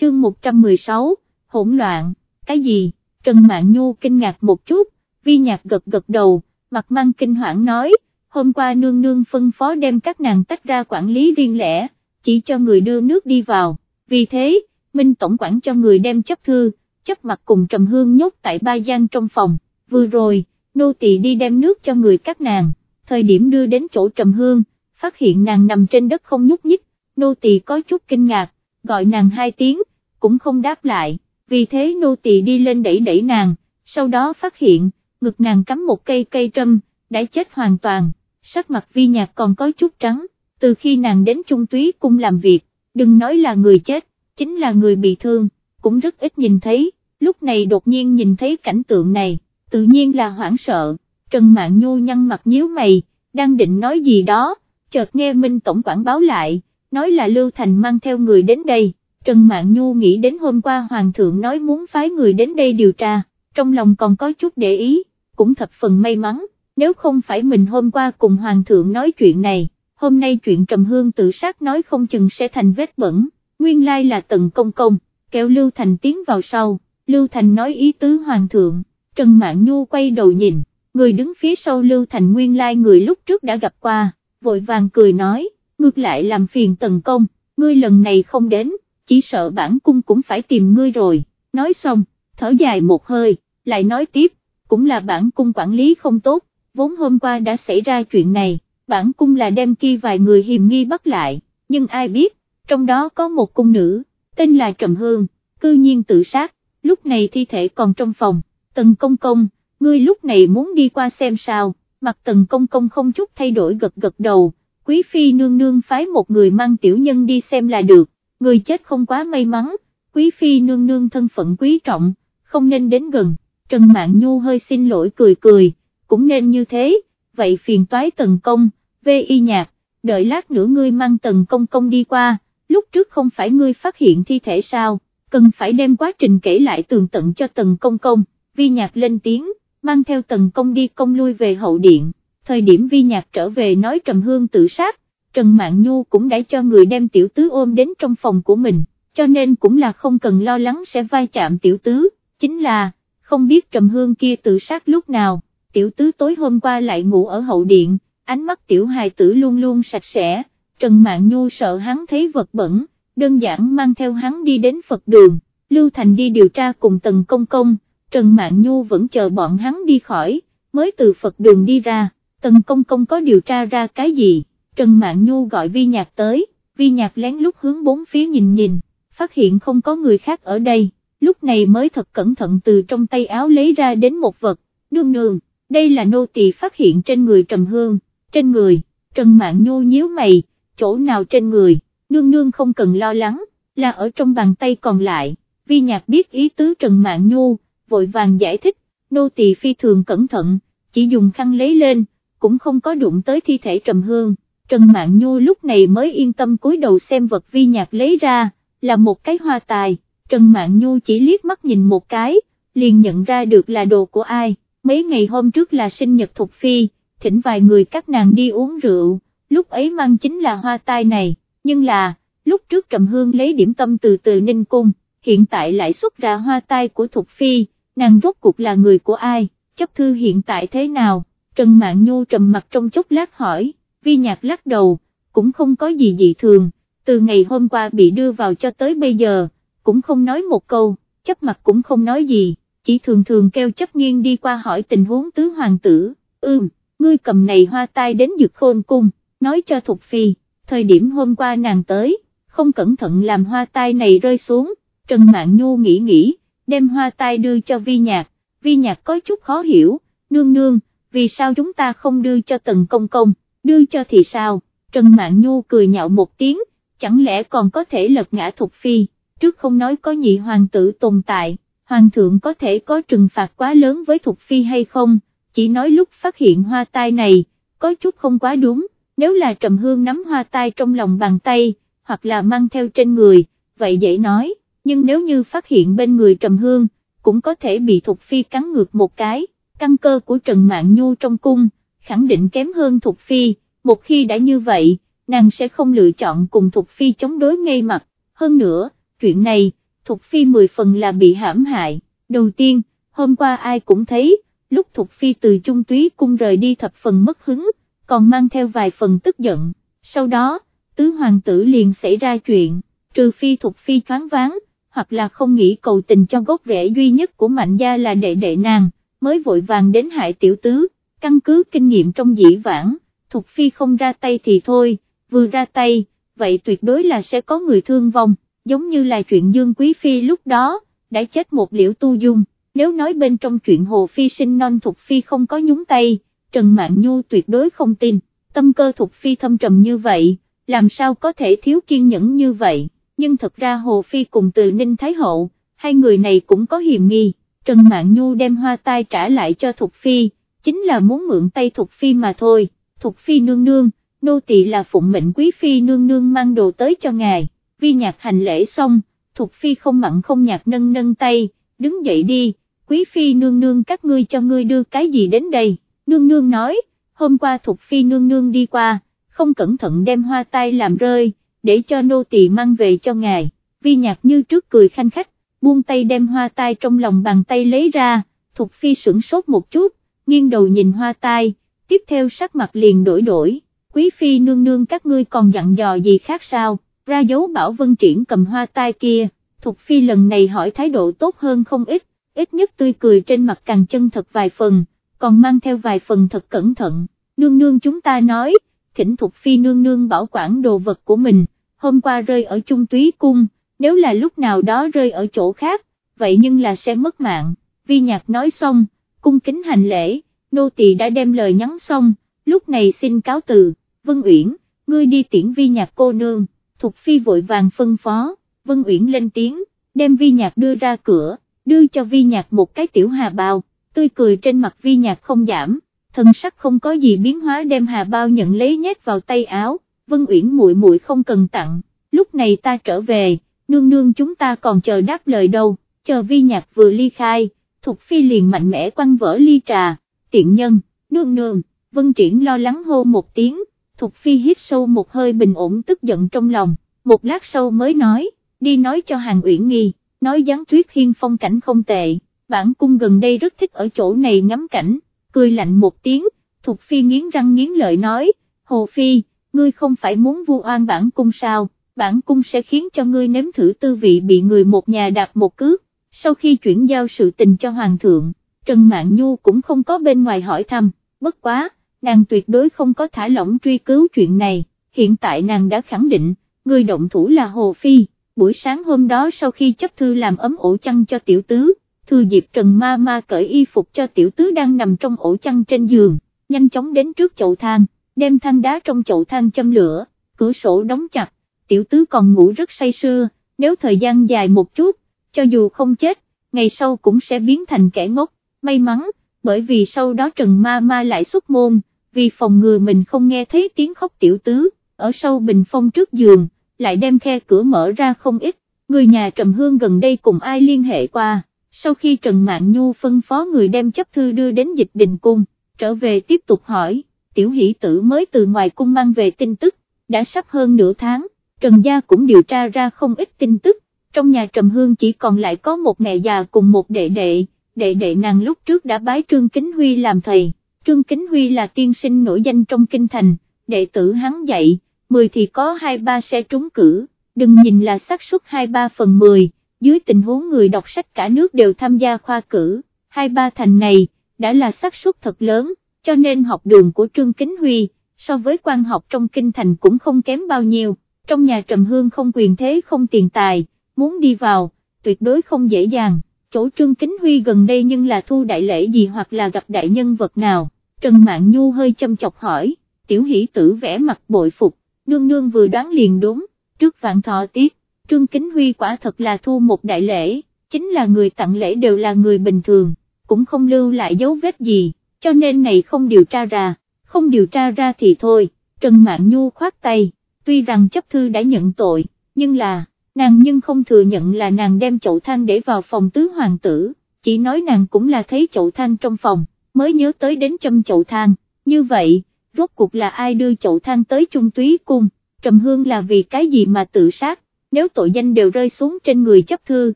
chương 116, hỗn loạn, cái gì, Trần Mạn Nhu kinh ngạc một chút, vi nhạc gật gật đầu, mặt mang kinh hoảng nói, hôm qua nương nương phân phó đem các nàng tách ra quản lý riêng lẻ, chỉ cho người đưa nước đi vào, vì thế, Minh Tổng quản cho người đem chấp thư, chấp mặt cùng trầm hương nhốt tại ba gian trong phòng, vừa rồi, nô tỳ đi đem nước cho người các nàng, thời điểm đưa đến chỗ trầm hương, phát hiện nàng nằm trên đất không nhúc nhích, nô tỳ có chút kinh ngạc, gọi nàng hai tiếng, cũng không đáp lại, vì thế nô tỳ đi lên đẩy đẩy nàng, sau đó phát hiện, ngực nàng cắm một cây cây trâm, đã chết hoàn toàn, sắc mặt vi nhạc còn có chút trắng, từ khi nàng đến trung túy cung làm việc, đừng nói là người chết, chính là người bị thương, cũng rất ít nhìn thấy, lúc này đột nhiên nhìn thấy cảnh tượng này, tự nhiên là hoảng sợ, Trần Mạn Nhu nhăn mặt nhíu mày, đang định nói gì đó, chợt nghe Minh Tổng quản báo lại, nói là Lưu Thành mang theo người đến đây, Trần Mạn Nhu nghĩ đến hôm qua Hoàng thượng nói muốn phái người đến đây điều tra, trong lòng còn có chút để ý, cũng thập phần may mắn, nếu không phải mình hôm qua cùng Hoàng thượng nói chuyện này, hôm nay chuyện Trầm Hương tự sát nói không chừng sẽ thành vết bẩn, nguyên lai là tận công công, kéo Lưu Thành tiến vào sau, Lưu Thành nói ý tứ Hoàng thượng, Trần Mạn Nhu quay đầu nhìn, người đứng phía sau Lưu Thành nguyên lai người lúc trước đã gặp qua, vội vàng cười nói, ngược lại làm phiền tần công, ngươi lần này không đến, chỉ sợ bản cung cũng phải tìm ngươi rồi, nói xong, thở dài một hơi, lại nói tiếp, cũng là bản cung quản lý không tốt, vốn hôm qua đã xảy ra chuyện này, bản cung là đem kia vài người hiềm nghi bắt lại, nhưng ai biết, trong đó có một cung nữ, tên là Trầm Hương, cư nhiên tự sát, lúc này thi thể còn trong phòng, tần công công, ngươi lúc này muốn đi qua xem sao, mặt tần công công không chút thay đổi gật gật đầu, quý phi nương nương phái một người mang tiểu nhân đi xem là được, người chết không quá may mắn, quý phi nương nương thân phận quý trọng, không nên đến gần, Trần Mạn Nhu hơi xin lỗi cười cười, cũng nên như thế, vậy phiền toái tần công, vê y nhạc, đợi lát nữa ngươi mang tần công công đi qua, lúc trước không phải ngươi phát hiện thi thể sao, cần phải đem quá trình kể lại tường tận cho tần công công, vi nhạc lên tiếng, mang theo tần công đi công lui về hậu điện, thời điểm vi nhạc trở về nói trầm hương tự sát, Trần Mạn Nhu cũng đã cho người đem tiểu tứ ôm đến trong phòng của mình, cho nên cũng là không cần lo lắng sẽ vai chạm tiểu tứ, chính là, không biết trầm hương kia tự sát lúc nào, tiểu tứ tối hôm qua lại ngủ ở hậu điện, ánh mắt tiểu hài tử luôn luôn sạch sẽ, Trần Mạn Nhu sợ hắn thấy vật bẩn, đơn giản mang theo hắn đi đến Phật đường, Lưu Thành đi điều tra cùng Tần Công Công, Trần Mạn Nhu vẫn chờ bọn hắn đi khỏi, mới từ Phật đường đi ra, Tần Công Công có điều tra ra cái gì, Trần Mạn Nhu gọi Vi Nhạc tới, Vi Nhạc lén lút hướng bốn phía nhìn nhìn, phát hiện không có người khác ở đây, lúc này mới thật cẩn thận từ trong tay áo lấy ra đến một vật, nương nương, đây là nô tỳ phát hiện trên người Trầm Hương, trên người, Trần Mạn Nhu nhíu mày, chỗ nào trên người, nương nương không cần lo lắng, là ở trong bàn tay còn lại, Vi Nhạc biết ý tứ Trần Mạn Nhu, vội vàng giải thích, nô tỳ phi thường cẩn thận, chỉ dùng khăn lấy lên, cũng không có đụng tới thi thể Trầm Hương. Trần Mạn Nhu lúc này mới yên tâm cúi đầu xem vật vi nhạc lấy ra, là một cái hoa tài, Trần Mạn Nhu chỉ liếc mắt nhìn một cái, liền nhận ra được là đồ của ai, mấy ngày hôm trước là sinh nhật Thục Phi, thỉnh vài người các nàng đi uống rượu, lúc ấy mang chính là hoa tai này, nhưng là, lúc trước Trầm Hương lấy điểm tâm từ từ Ninh Cung, hiện tại lại xuất ra hoa tai của Thục Phi, nàng rốt cuộc là người của ai, chấp thư hiện tại thế nào, Trần Mạn Nhu trầm mặt trong chốc lát hỏi vi nhạc lắc đầu, cũng không có gì dị thường, từ ngày hôm qua bị đưa vào cho tới bây giờ, cũng không nói một câu, chấp mặt cũng không nói gì, chỉ thường thường kêu chấp nghiêng đi qua hỏi tình huống tứ hoàng tử, ưm, ngươi cầm này hoa tai đến dược khôn cung, nói cho Thục Phi, thời điểm hôm qua nàng tới, không cẩn thận làm hoa tai này rơi xuống, Trần Mạn Nhu nghĩ nghĩ, đem hoa tai đưa cho vi nhạc, vi nhạc có chút khó hiểu, nương nương, vì sao chúng ta không đưa cho tần công công đưa cho thì sao, Trần Mạn Nhu cười nhạo một tiếng, chẳng lẽ còn có thể lật ngã Thục Phi, trước không nói có nhị hoàng tử tồn tại, hoàng thượng có thể có trừng phạt quá lớn với Thục Phi hay không, chỉ nói lúc phát hiện hoa tai này, có chút không quá đúng, nếu là Trầm Hương nắm hoa tai trong lòng bàn tay, hoặc là mang theo trên người, vậy dễ nói, nhưng nếu như phát hiện bên người Trầm Hương, cũng có thể bị Thục Phi cắn ngược một cái, căn cơ của Trần Mạn Nhu trong cung, khẳng định kém hơn Thục Phi, một khi đã như vậy, nàng sẽ không lựa chọn cùng Thục Phi chống đối ngay mặt, hơn nữa, chuyện này, Thục Phi mười phần là bị hãm hại, đầu tiên, hôm qua ai cũng thấy, lúc Thục Phi từ trung túy cung rời đi thập phần mất hứng, còn mang theo vài phần tức giận, sau đó, tứ hoàng tử liền xảy ra chuyện, trừ Phi Thục Phi choáng váng, hoặc là không nghĩ cầu tình cho gốc rễ duy nhất của mạnh gia là đệ đệ nàng, mới vội vàng đến hại tiểu tứ, căn cứ kinh nghiệm trong dĩ vãng, Thục Phi không ra tay thì thôi, vừa ra tay, vậy tuyệt đối là sẽ có người thương vong, giống như là chuyện Dương Quý Phi lúc đó, đã chết một liễu tu dung, nếu nói bên trong chuyện Hồ Phi sinh non Thục Phi không có nhúng tay, Trần Mạn Nhu tuyệt đối không tin, tâm cơ Thục Phi thâm trầm như vậy, làm sao có thể thiếu kiên nhẫn như vậy, nhưng thật ra Hồ Phi cùng từ Ninh Thái Hậu, hai người này cũng có hiềm nghi, Trần Mạn Nhu đem hoa tai trả lại cho Thục Phi, chính là muốn mượn tay Thục Phi mà thôi, Thục Phi nương nương, nô tỳ là phụng mệnh Quý Phi nương nương mang đồ tới cho ngài, vi nhạc hành lễ xong, Thục Phi không mặn không nhạt nâng nâng tay, đứng dậy đi, Quý Phi nương nương các ngươi cho ngươi đưa cái gì đến đây, nương nương nói, hôm qua Thục Phi nương nương đi qua, không cẩn thận đem hoa tai làm rơi, để cho nô tỳ mang về cho ngài, vi nhạc như trước cười khanh khách, buông tay đem hoa tai trong lòng bàn tay lấy ra, Thục Phi sửng sốt một chút, nghiêng đầu nhìn hoa tai, tiếp theo sắc mặt liền đổi đổi, quý phi nương nương các ngươi còn dặn dò gì khác sao, ra dấu bảo vân triển cầm hoa tai kia, Thục Phi lần này hỏi thái độ tốt hơn không ít, ít nhất tươi cười trên mặt càng chân thật vài phần, còn mang theo vài phần thật cẩn thận, nương nương chúng ta nói, thỉnh Thục Phi nương nương bảo quản đồ vật của mình, hôm qua rơi ở trung túy cung, nếu là lúc nào đó rơi ở chỗ khác, vậy nhưng là sẽ mất mạng, vi nhạc nói xong, cung kính hành lễ, nô tỳ đã đem lời nhắn xong, lúc này xin cáo từ, Vân Uyển, ngươi đi tiễn vi nhạc cô nương, Thục Phi vội vàng phân phó, Vân Uyển lên tiếng, đem vi nhạc đưa ra cửa, đưa cho vi nhạc một cái tiểu hà bao, tươi cười trên mặt vi nhạc không giảm, thân sắc không có gì biến hóa đem hà bao nhận lấy nhét vào tay áo, Vân Uyển muội muội không cần tặng, lúc này ta trở về, nương nương chúng ta còn chờ đáp lời đâu, chờ vi nhạc vừa ly khai, Thục Phi liền mạnh mẽ quăng vỡ ly trà, tiện nhân, nương nương, Vân Triển lo lắng hô một tiếng, Thục Phi hít sâu một hơi bình ổn tức giận trong lòng, một lát sau mới nói, đi nói cho Hàng Uyển Nghi, nói gián tuyết hiên phong cảnh không tệ, bản cung gần đây rất thích ở chỗ này ngắm cảnh, cười lạnh một tiếng, Thục Phi nghiến răng nghiến lợi nói, Hồ Phi, ngươi không phải muốn vu oan bản cung sao, bản cung sẽ khiến cho ngươi nếm thử tư vị bị người một nhà đạp một cước, sau khi chuyển giao sự tình cho Hoàng thượng, Trần Mạn Nhu cũng không có bên ngoài hỏi thăm, bất quá, nàng tuyệt đối không có thả lỏng truy cứu chuyện này, hiện tại nàng đã khẳng định, người động thủ là Hồ Phi, buổi sáng hôm đó sau khi chấp thư làm ấm ổ chăn cho tiểu tứ, thư dịp Trần Ma Ma cởi y phục cho tiểu tứ đang nằm trong ổ chăn trên giường, nhanh chóng đến trước chậu than, đem than đá trong chậu than châm lửa, cửa sổ đóng chặt, tiểu tứ còn ngủ rất say sưa, nếu thời gian dài một chút, cho dù không chết, ngày sau cũng sẽ biến thành kẻ ngốc, may mắn, bởi vì sau đó Trần Ma Ma lại xuất môn, vì phòng ngừa mình không nghe thấy tiếng khóc tiểu tứ, ở sau bình phong trước giường, lại đem khe cửa mở ra không ít, người nhà Trầm Hương gần đây cùng ai liên hệ qua, sau khi Trần Mạn Nhu phân phó người đem chấp thư đưa đến dịch đình cung, trở về tiếp tục hỏi, tiểu hỷ tử mới từ ngoài cung mang về tin tức, đã sắp hơn nửa tháng, Trần Gia cũng điều tra ra không ít tin tức, trong nhà Trầm Hương chỉ còn lại có một mẹ già cùng một đệ đệ, đệ đệ nàng lúc trước đã bái Trương Kính Huy làm thầy, Trương Kính Huy là tiên sinh nổi danh trong kinh thành, đệ tử hắn dạy, 10 thì có 2-3 sẽ trúng cử, đừng nhìn là xác suất 2-3 phần 10, dưới tình huống người đọc sách cả nước đều tham gia khoa cử, 2-3 thành này, đã là xác suất thật lớn, cho nên học đường của Trương Kính Huy, so với quan học trong kinh thành cũng không kém bao nhiêu, trong nhà Trầm Hương không quyền thế không tiền tài, muốn đi vào, tuyệt đối không dễ dàng. Chỗ Trương Kính Huy gần đây nhưng là thu đại lễ gì hoặc là gặp đại nhân vật nào, Trần Mạn Nhu hơi châm chọc hỏi, tiểu hỷ tử vẽ mặt bội phục, nương nương vừa đoán liền đúng, trước vạn thọ tiết, Trương Kính Huy quả thật là thu một đại lễ, chính là người tặng lễ đều là người bình thường, cũng không lưu lại dấu vết gì, cho nên này không điều tra ra, không điều tra ra thì thôi, Trần Mạn Nhu khoát tay, tuy rằng chấp thư đã nhận tội, nhưng là nàng nhưng không thừa nhận là nàng đem chậu than để vào phòng tứ hoàng tử, chỉ nói nàng cũng là thấy chậu than trong phòng, mới nhớ tới đến châm chậu than, như vậy, rốt cuộc là ai đưa chậu than tới trung túy cung, trầm hương là vì cái gì mà tự sát, nếu tội danh đều rơi xuống trên người chấp thư,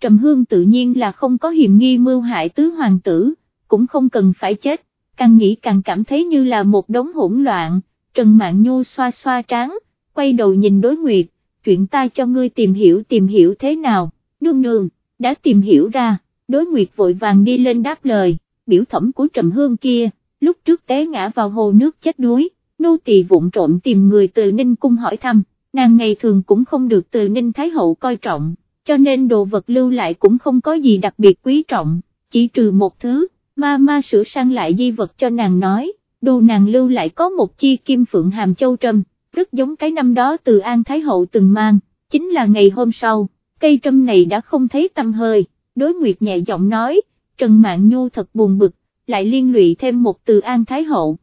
Trầm Hương tự nhiên là không có hiểm nghi mưu hại tứ hoàng tử, cũng không cần phải chết, càng nghĩ càng cảm thấy như là một đống hỗn loạn, Trần mạng Nhu xoa xoa tráng quay đầu nhìn đối nguyệt, chuyện ta cho ngươi tìm hiểu tìm hiểu thế nào, nương nương, đã tìm hiểu ra, đối nguyệt vội vàng đi lên đáp lời, biểu thẩm của Trầm Hương kia, lúc trước té ngã vào hồ nước chết đuối, nô tỳ vụng trộm tìm người từ Ninh Cung hỏi thăm, nàng ngày thường cũng không được từ Ninh Thái Hậu coi trọng, cho nên đồ vật lưu lại cũng không có gì đặc biệt quý trọng, chỉ trừ một thứ, ma ma sửa sang lại di vật cho nàng nói, đồ nàng lưu lại có một chi kim phượng hàm châu trâm, rất giống cái năm đó từ An Thái Hậu từng mang, chính là ngày hôm sau, cây trâm này đã không thấy tâm hơi, đối nguyệt nhẹ giọng nói, Trần mạng Nhu thật buồn bực, lại liên lụy thêm một từ An Thái Hậu.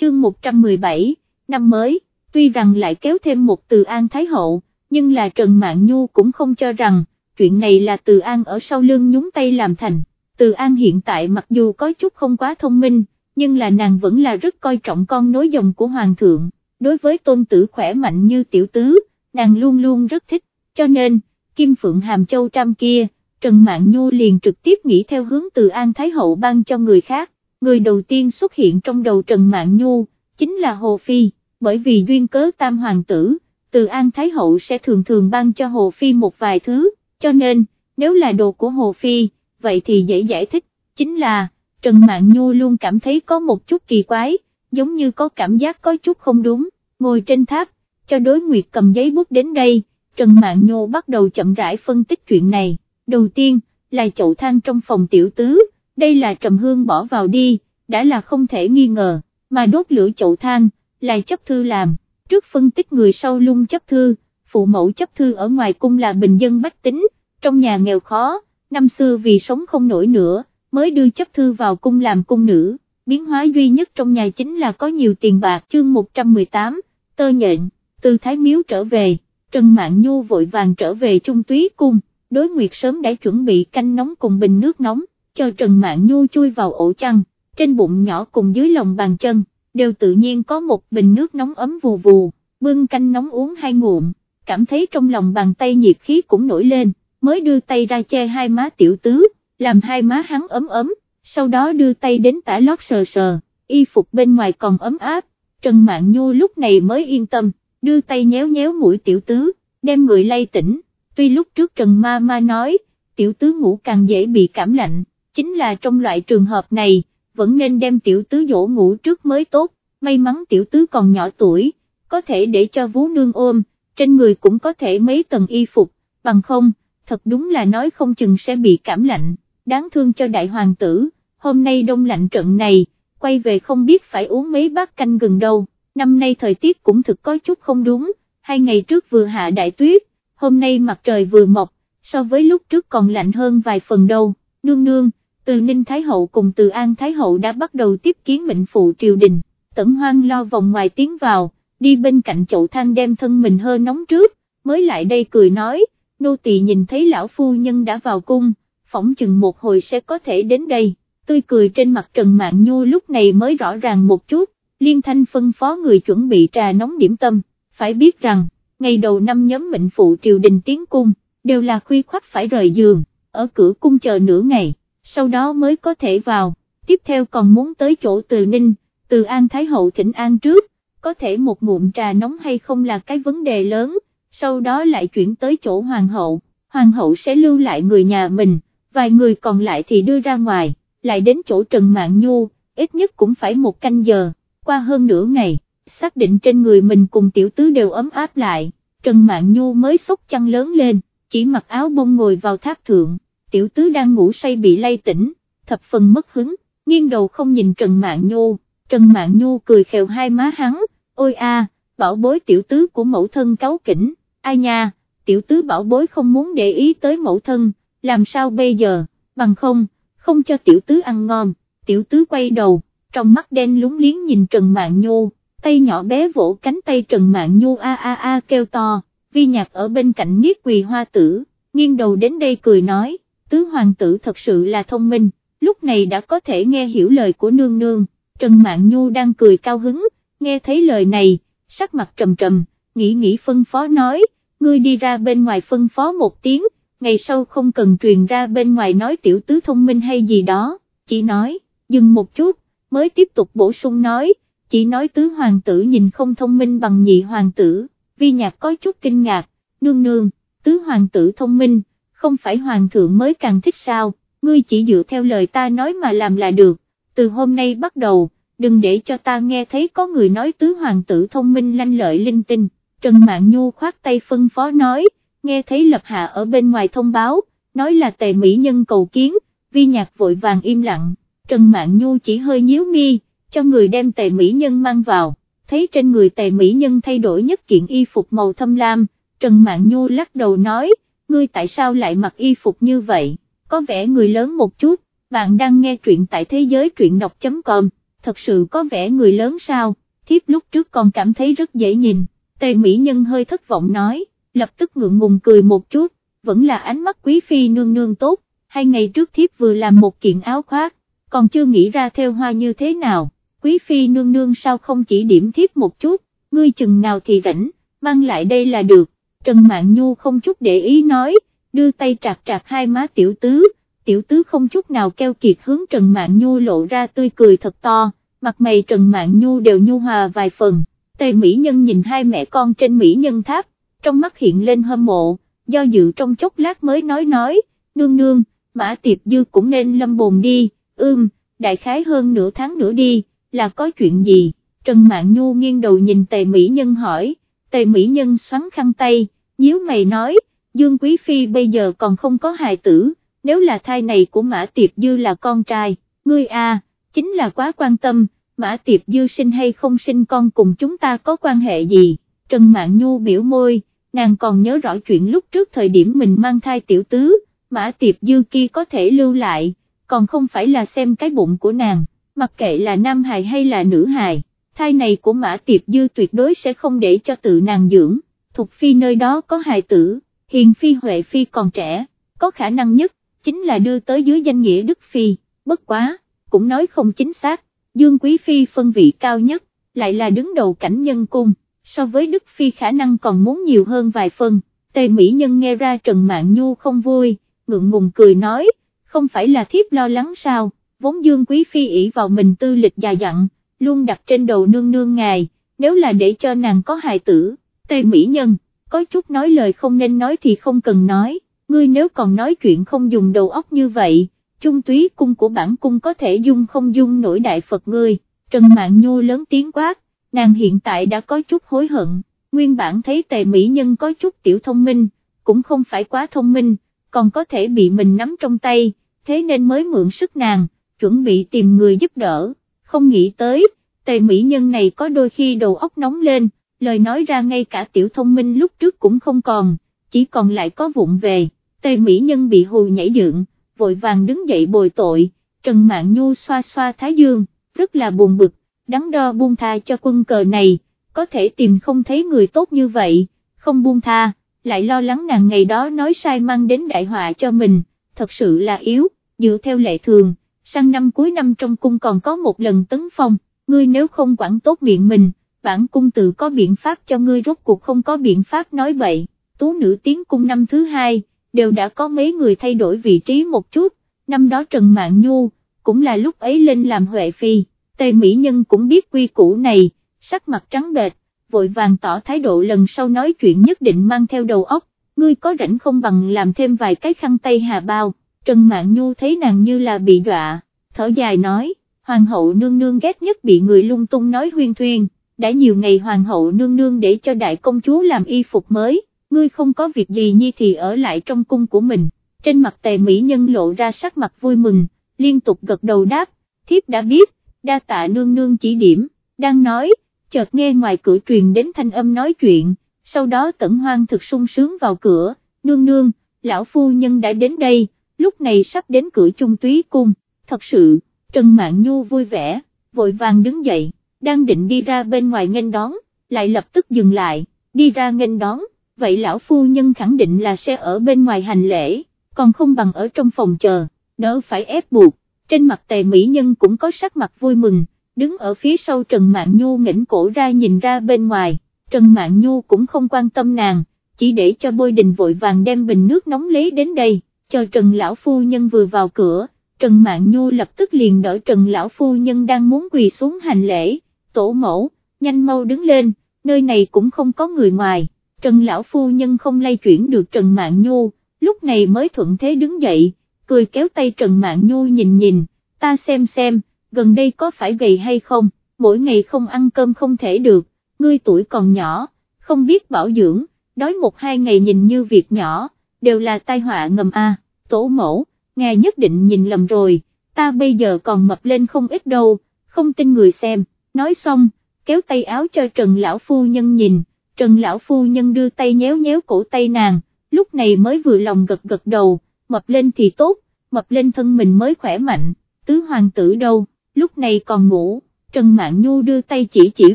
Chương 117, năm mới, tuy rằng lại kéo thêm một từ An Thái Hậu, nhưng là Trần mạng Nhu cũng không cho rằng, chuyện này là từ An ở sau lưng nhúng tay làm thành, từ An hiện tại mặc dù có chút không quá thông minh, nhưng là nàng vẫn là rất coi trọng con nối dòng của Hoàng thượng, đối với tôn tử khỏe mạnh như tiểu tứ, nàng luôn luôn rất thích, cho nên, Kim Phượng Hàm Châu Trăm kia, Trần Mạn Nhu liền trực tiếp nghĩ theo hướng từ An Thái Hậu ban cho người khác, người đầu tiên xuất hiện trong đầu Trần Mạn Nhu, chính là Hồ Phi, bởi vì duyên cớ tam hoàng tử, từ An Thái Hậu sẽ thường thường ban cho Hồ Phi một vài thứ, cho nên, nếu là đồ của Hồ Phi, vậy thì dễ giải thích, chính là, Trần Mạn Nhu luôn cảm thấy có một chút kỳ quái, giống như có cảm giác có chút không đúng, ngồi trên tháp, cho đối nguyệt cầm giấy bút đến đây, Trần Mạn Nhô bắt đầu chậm rãi phân tích chuyện này, đầu tiên, là chậu than trong phòng tiểu tứ, đây là trầm hương bỏ vào đi, đã là không thể nghi ngờ, mà đốt lửa chậu than, là chấp thư làm, trước phân tích người sau lung chấp thư, phụ mẫu chấp thư ở ngoài cung là bình dân bách tính, trong nhà nghèo khó, năm xưa vì sống không nổi nữa, mới đưa chấp thư vào cung làm cung nữ, biến hóa duy nhất trong nhà chính là có nhiều tiền bạc. Chương 118, tơ nhện, từ Thái Miếu trở về, Trần Mạn Nhu vội vàng trở về Trung Túy Cung, đối nguyệt sớm đã chuẩn bị canh nóng cùng bình nước nóng, cho Trần Mạn Nhu chui vào ổ chăn, trên bụng nhỏ cùng dưới lòng bàn chân, đều tự nhiên có một bình nước nóng ấm vù vù, bưng canh nóng uống hai ngụm, cảm thấy trong lòng bàn tay nhiệt khí cũng nổi lên, mới đưa tay ra che hai má tiểu tứ, làm hai má hắn ấm ấm, sau đó đưa tay đến tả lót sờ sờ, y phục bên ngoài còn ấm áp, Trần Mạn Nhu lúc này mới yên tâm, đưa tay nhéo nhéo mũi tiểu tứ, đem người lay tỉnh, tuy lúc trước Trần Ma Ma nói, tiểu tứ ngủ càng dễ bị cảm lạnh, chính là trong loại trường hợp này, vẫn nên đem tiểu tứ dỗ ngủ trước mới tốt, may mắn tiểu tứ còn nhỏ tuổi, có thể để cho vú nương ôm, trên người cũng có thể mấy tầng y phục, bằng không, thật đúng là nói không chừng sẽ bị cảm lạnh, đáng thương cho đại hoàng tử, hôm nay đông lạnh trận này, quay về không biết phải uống mấy bát canh gừng đâu, năm nay thời tiết cũng thực có chút không đúng, hai ngày trước vừa hạ đại tuyết, hôm nay mặt trời vừa mọc, so với lúc trước còn lạnh hơn vài phần đâu, nương nương, từ Ninh Thái Hậu cùng từ An Thái Hậu đã bắt đầu tiếp kiến mệnh phụ triều đình, tẩn hoang lo vòng ngoài tiến vào, đi bên cạnh chậu than đem thân mình hơi nóng trước, mới lại đây cười nói, nô tỳ nhìn thấy lão phu nhân đã vào cung, phỏng chừng một hồi sẽ có thể đến đây, tươi cười trên mặt Trần Mạn Nhu lúc này mới rõ ràng một chút, liên thanh phân phó người chuẩn bị trà nóng điểm tâm, phải biết rằng, ngày đầu năm nhóm mệnh phụ triều đình tiến cung, đều là khuy khoắt phải rời giường, ở cửa cung chờ nửa ngày, sau đó mới có thể vào, tiếp theo còn muốn tới chỗ từ Ninh, từ An Thái Hậu thỉnh An trước, có thể một ngụm trà nóng hay không là cái vấn đề lớn, sau đó lại chuyển tới chỗ Hoàng hậu, Hoàng hậu sẽ lưu lại người nhà mình, vài người còn lại thì đưa ra ngoài, lại đến chỗ Trần Mạn Nhu, ít nhất cũng phải một canh giờ, qua hơn nửa ngày, xác định trên người mình cùng tiểu tứ đều ấm áp lại, Trần Mạn Nhu mới sốc chăn lớn lên, chỉ mặc áo bông ngồi vào tháp thượng, tiểu tứ đang ngủ say bị lay tỉnh, thập phần mất hứng, nghiêng đầu không nhìn Trần Mạn Nhu, Trần Mạn Nhu cười khều hai má hắn, ôi a, bảo bối tiểu tứ của mẫu thân cáu kỉnh, ai nha, tiểu tứ bảo bối không muốn để ý tới mẫu thân, làm sao bây giờ, bằng không, không cho tiểu tứ ăn ngon, tiểu tứ quay đầu, trong mắt đen lúng liếng nhìn Trần Mạn Nhu, tay nhỏ bé vỗ cánh tay Trần Mạn Nhu a a a kêu to, vi nhạc ở bên cạnh niết quỳ hoa tử, nghiêng đầu đến đây cười nói, tứ hoàng tử thật sự là thông minh, lúc này đã có thể nghe hiểu lời của nương nương, Trần Mạn Nhu đang cười cao hứng, nghe thấy lời này, sắc mặt trầm trầm, nghĩ nghĩ phân phó nói, ngươi đi ra bên ngoài phân phó một tiếng, ngày sau không cần truyền ra bên ngoài nói tiểu tứ thông minh hay gì đó, chỉ nói, dừng một chút, mới tiếp tục bổ sung nói, chỉ nói tứ hoàng tử nhìn không thông minh bằng nhị hoàng tử, vi nhạc có chút kinh ngạc, nương nương, tứ hoàng tử thông minh, không phải hoàng thượng mới càng thích sao, ngươi chỉ dựa theo lời ta nói mà làm là được, từ hôm nay bắt đầu, đừng để cho ta nghe thấy có người nói tứ hoàng tử thông minh lanh lợi linh tinh, Trần mạng Nhu khoát tay phân phó nói, nghe thấy Lập Hạ ở bên ngoài thông báo, nói là tề mỹ nhân cầu kiến, vi nhạc vội vàng im lặng, Trần Mạn Nhu chỉ hơi nhíu mi, cho người đem tề mỹ nhân mang vào, thấy trên người tề mỹ nhân thay đổi nhất kiện y phục màu thâm lam, Trần Mạn Nhu lắc đầu nói, ngươi tại sao lại mặc y phục như vậy, có vẻ người lớn một chút, bạn đang nghe truyện tại thế giới truyện đọc.com, thật sự có vẻ người lớn sao, thiếp lúc trước còn cảm thấy rất dễ nhìn, tề mỹ nhân hơi thất vọng nói, lập tức ngượng ngùng cười một chút, vẫn là ánh mắt quý phi nương nương tốt, hai ngày trước thiếp vừa làm một kiện áo khoác, còn chưa nghĩ ra theo hoa như thế nào, quý phi nương nương sao không chỉ điểm thiếp một chút, ngươi chừng nào thì rảnh, mang lại đây là được, Trần Mạn Nhu không chút để ý nói, đưa tay trạc trạc hai má tiểu tứ, tiểu tứ không chút nào keo kiệt hướng Trần Mạn Nhu lộ ra tươi cười thật to, mặt mày Trần Mạn Nhu đều nhu hòa vài phần, tề mỹ nhân nhìn hai mẹ con trên mỹ nhân tháp, trong mắt hiện lên hâm mộ, do dự trong chốc lát mới nói nói, nương nương, mã tiệp dư cũng nên lâm bồn đi, ưm, đại khái hơn nửa tháng nữa đi, là có chuyện gì, Trần Mạn Nhu nghiêng đầu nhìn tề mỹ nhân hỏi, tề mỹ nhân xoắn khăn tay, nhíu mày nói, Dương Quý Phi bây giờ còn không có hài tử, nếu là thai này của Mã Tiệp Dư là con trai, ngươi a, chính là quá quan tâm, Mã Tiệp Dư sinh hay không sinh con cùng chúng ta có quan hệ gì, Trần mạng Nhu biểu môi, nàng còn nhớ rõ chuyện lúc trước thời điểm mình mang thai tiểu tứ, Mã Tiệp Dư kia có thể lưu lại, còn không phải là xem cái bụng của nàng, mặc kệ là nam hài hay là nữ hài, thai này của Mã Tiệp Dư tuyệt đối sẽ không để cho tự nàng dưỡng, Thục Phi nơi đó có hài tử, Hiền Phi Huệ Phi còn trẻ, có khả năng nhất, chính là đưa tới dưới danh nghĩa Đức Phi, bất quá, cũng nói không chính xác, Dương Quý Phi phân vị cao nhất, lại là đứng đầu cảnh nhân cung, so với Đức Phi khả năng còn muốn nhiều hơn vài phần, Tề Mỹ Nhân nghe ra Trần Mạn Nhu không vui, ngượng ngùng cười nói, không phải là thiếp lo lắng sao, vốn Dương Quý Phi ỷ vào mình tư lịch già dặn, luôn đặt trên đầu nương nương ngài, nếu là để cho nàng có hài tử, Tề Mỹ Nhân, có chút nói lời không nên nói thì không cần nói, ngươi nếu còn nói chuyện không dùng đầu óc như vậy, trung túy cung của bản cung có thể dung không dung nổi đại Phật ngươi, Trần Mạn Nhu lớn tiếng quát, nàng hiện tại đã có chút hối hận, nguyên bản thấy Tề Mỹ Nhân có chút tiểu thông minh, cũng không phải quá thông minh, còn có thể bị mình nắm trong tay, thế nên mới mượn sức nàng, chuẩn bị tìm người giúp đỡ, không nghĩ tới, Tề Mỹ Nhân này có đôi khi đầu óc nóng lên, lời nói ra ngay cả tiểu thông minh lúc trước cũng không còn, chỉ còn lại có vụng về, tề mỹ nhân bị hù nhảy dựng, vội vàng đứng dậy bồi tội, Trần mạng Nhu xoa xoa thái dương, rất là buồn bực, đắn đo buông tha cho quân cờ này, có thể tìm không thấy người tốt như vậy, không buông tha, lại lo lắng nàng ngày đó nói sai mang đến đại họa cho mình, thật sự là yếu, dựa theo lệ thường, sang năm cuối năm trong cung còn có một lần tấn phong, ngươi nếu không quản tốt miệng mình, bản cung tự có biện pháp cho ngươi rốt cuộc không có biện pháp nói bậy, tú nữ tiến cung năm thứ hai, đều đã có mấy người thay đổi vị trí một chút, năm đó Trần mạng Nhu, cũng là lúc ấy lên làm Huệ Phi, Tề Mỹ Nhân cũng biết quy củ này, sắc mặt trắng bệch, vội vàng tỏ thái độ lần sau nói chuyện nhất định mang theo đầu óc, ngươi có rảnh không bằng làm thêm vài cái khăn tay hà bao, Trần Mạn Nhu thấy nàng như là bị đọa, thở dài nói, Hoàng hậu nương nương ghét nhất bị người lung tung nói huyên thuyên đã nhiều ngày hoàng hậu nương nương để cho đại công chúa làm y phục mới, ngươi không có việc gì nhi thì ở lại trong cung của mình, trên mặt tề mỹ nhân lộ ra sắc mặt vui mừng, liên tục gật đầu đáp, thiếp đã biết, đa tạ nương nương chỉ điểm, đang nói, chợt nghe ngoài cửa truyền đến thanh âm nói chuyện, sau đó tẩn hoang thực sung sướng vào cửa, nương nương, lão phu nhân đã đến đây, lúc này sắp đến cửa trung túy cung, thật sự, Trần Mạn Nhu vui vẻ, vội vàng đứng dậy đang định đi ra bên ngoài nghênh đón, lại lập tức dừng lại, đi ra nghênh đón, vậy lão phu nhân khẳng định là sẽ ở bên ngoài hành lễ, còn không bằng ở trong phòng chờ, đỡ phải ép buộc, trên mặt tề mỹ nhân cũng có sắc mặt vui mừng, đứng ở phía sau Trần Mạn Nhu ngẩng cổ ra nhìn ra bên ngoài, Trần Mạn Nhu cũng không quan tâm nàng, chỉ để cho bôi đình vội vàng đem bình nước nóng lấy đến đây, cho Trần Lão Phu Nhân vừa vào cửa, Trần Mạn Nhu lập tức liền đỡ Trần Lão Phu Nhân đang muốn quỳ xuống hành lễ, tổ mẫu, nhanh mau đứng lên, nơi này cũng không có người ngoài, Trần Lão Phu Nhân không lay chuyển được Trần Mạn Nhu, lúc này mới thuận thế đứng dậy, cười kéo tay Trần Mạn Nhu nhìn nhìn, ta xem xem, gần đây có phải gầy hay không, mỗi ngày không ăn cơm không thể được, ngươi tuổi còn nhỏ, không biết bảo dưỡng, đói một hai ngày nhìn như việc nhỏ, đều là tai họa ngầm a. tổ mẫu, ngài nhất định nhìn lầm rồi, ta bây giờ còn mập lên không ít đâu, không tin người xem, nói xong, kéo tay áo cho Trần Lão Phu Nhân nhìn, Trần Lão Phu Nhân đưa tay nhéo nhéo cổ tay nàng, lúc này mới vừa lòng gật gật đầu, mập lên thì tốt, mập lên thân mình mới khỏe mạnh, tứ hoàng tử đâu, lúc này còn ngủ, Trần Mạn Nhu đưa tay chỉ chỉ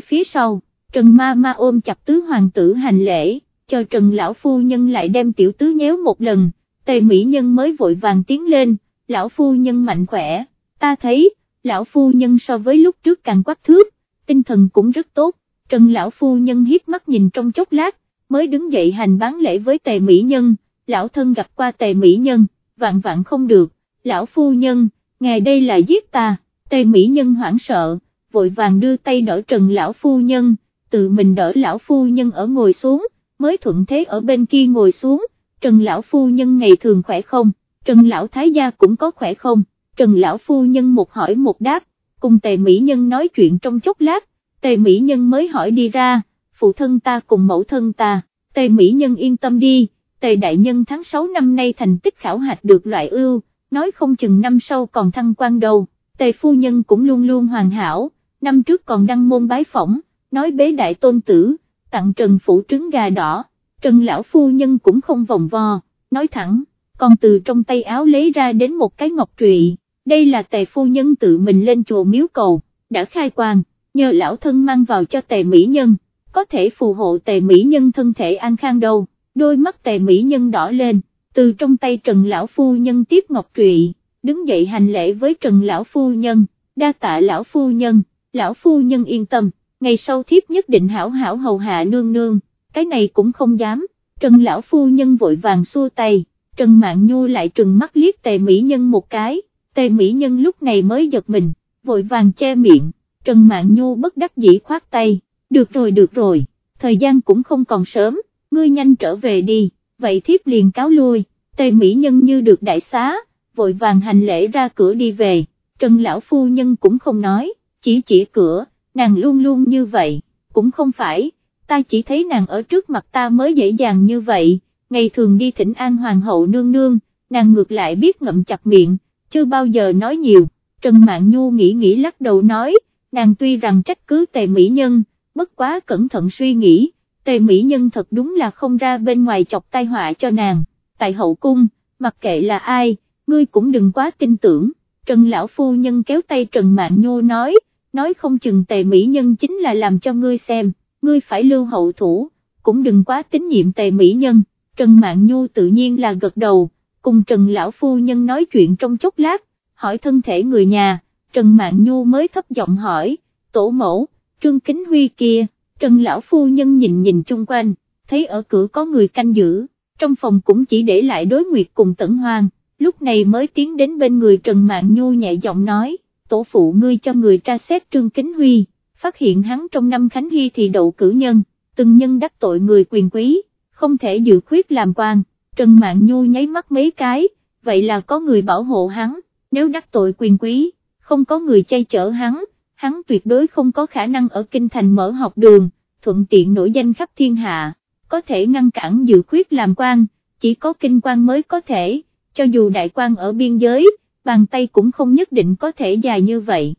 phía sau, Trần Ma Ma ôm chặt tứ hoàng tử hành lễ, cho Trần Lão Phu Nhân lại đem tiểu tứ nhéo một lần, tề mỹ nhân mới vội vàng tiến lên, Lão Phu Nhân mạnh khỏe, ta thấy, Lão Phu Nhân so với lúc trước càng quắc thước, tinh thần cũng rất tốt, Trần Lão Phu Nhân hiếp mắt nhìn trong chốc lát, mới đứng dậy hành bán lễ với tề mỹ nhân, lão thân gặp qua tề mỹ nhân, vạn vạn không được, lão phu nhân, ngài đây là giết ta, tề mỹ nhân hoảng sợ, vội vàng đưa tay đỡ trần lão phu nhân, tự mình đỡ lão phu nhân ở ngồi xuống, mới thuận thế ở bên kia ngồi xuống, trần lão phu nhân ngày thường khỏe không, trần lão thái gia cũng có khỏe không, trần lão phu nhân một hỏi một đáp, cùng tề mỹ nhân nói chuyện trong chốc lát, tề mỹ nhân mới hỏi đi ra, phụ thân ta cùng mẫu thân ta, tề mỹ nhân yên tâm đi, tề đại nhân tháng 6 năm nay thành tích khảo hạch được loại ưu, nói không chừng năm sau còn thăng quan đầu. tề phu nhân cũng luôn luôn hoàn hảo, năm trước còn đăng môn bái phỏng, nói bế đại tôn tử, tặng trần phủ trứng gà đỏ, trần lão phu nhân cũng không vòng vo, nói thẳng, còn từ trong tay áo lấy ra đến một cái ngọc trụy, đây là tề phu nhân tự mình lên chùa miếu cầu, đã khai quan, nhờ lão thân mang vào cho tề mỹ nhân có thể phù hộ tề mỹ nhân thân thể an khang đâu, đôi mắt tề mỹ nhân đỏ lên, từ trong tay Trần Lão Phu Nhân tiếp ngọc trụy, đứng dậy hành lễ với Trần Lão Phu Nhân, đa tạ Lão Phu Nhân, Lão Phu Nhân yên tâm, ngày sau thiếp nhất định hảo hảo hầu hạ nương nương, cái này cũng không dám, Trần Lão Phu Nhân vội vàng xua tay, Trần Mạn Nhu lại trừng mắt liếc tề mỹ nhân một cái, tề mỹ nhân lúc này mới giật mình, vội vàng che miệng, Trần Mạn Nhu bất đắc dĩ khoát tay được rồi được rồi, thời gian cũng không còn sớm, ngươi nhanh trở về đi, vậy thiếp liền cáo lui, tề mỹ nhân như được đại xá, vội vàng hành lễ ra cửa đi về, Trần Lão Phu Nhân cũng không nói, chỉ chỉ cửa, nàng luôn luôn như vậy, cũng không phải, ta chỉ thấy nàng ở trước mặt ta mới dễ dàng như vậy, ngày thường đi thỉnh an hoàng hậu nương nương, nàng ngược lại biết ngậm chặt miệng, chưa bao giờ nói nhiều, Trần Mạn Nhu nghĩ nghĩ lắc đầu nói, nàng tuy rằng trách cứ tề mỹ nhân, bất quá cẩn thận suy nghĩ, tề mỹ nhân thật đúng là không ra bên ngoài chọc tai họa cho nàng, tại hậu cung, mặc kệ là ai, ngươi cũng đừng quá tin tưởng, Trần Lão Phu Nhân kéo tay Trần Mạn Nhô nói, nói không chừng tề mỹ nhân chính là làm cho ngươi xem, ngươi phải lưu hậu thủ, cũng đừng quá tín nhiệm tề mỹ nhân, Trần Mạn Nhu tự nhiên là gật đầu, cùng Trần Lão Phu Nhân nói chuyện trong chốc lát, hỏi thân thể người nhà, Trần Mạn Nhu mới thấp giọng hỏi, tổ mẫu, Trương Kính Huy kia, Trần Lão Phu Nhân nhìn nhìn chung quanh, thấy ở cửa có người canh giữ, trong phòng cũng chỉ để lại đối nguyệt cùng tẩn hoang, lúc này mới tiến đến bên người Trần Mạng Nhu nhẹ giọng nói, tổ phụ ngươi cho người tra xét Trương Kính Huy, phát hiện hắn trong năm Khánh Hy thì đậu cử nhân, từng nhân đắc tội người quyền quý, không thể dự khuyết làm quan, Trần Mạng Nhu nháy mắt mấy cái, vậy là có người bảo hộ hắn, nếu đắc tội quyền quý, không có người chay chở hắn, hắn tuyệt đối không có khả năng ở kinh thành mở học đường, thuận tiện nổi danh khắp thiên hạ, có thể ngăn cản dự khuyết làm quan, chỉ có kinh quan mới có thể, cho dù đại quan ở biên giới, bàn tay cũng không nhất định có thể dài như vậy.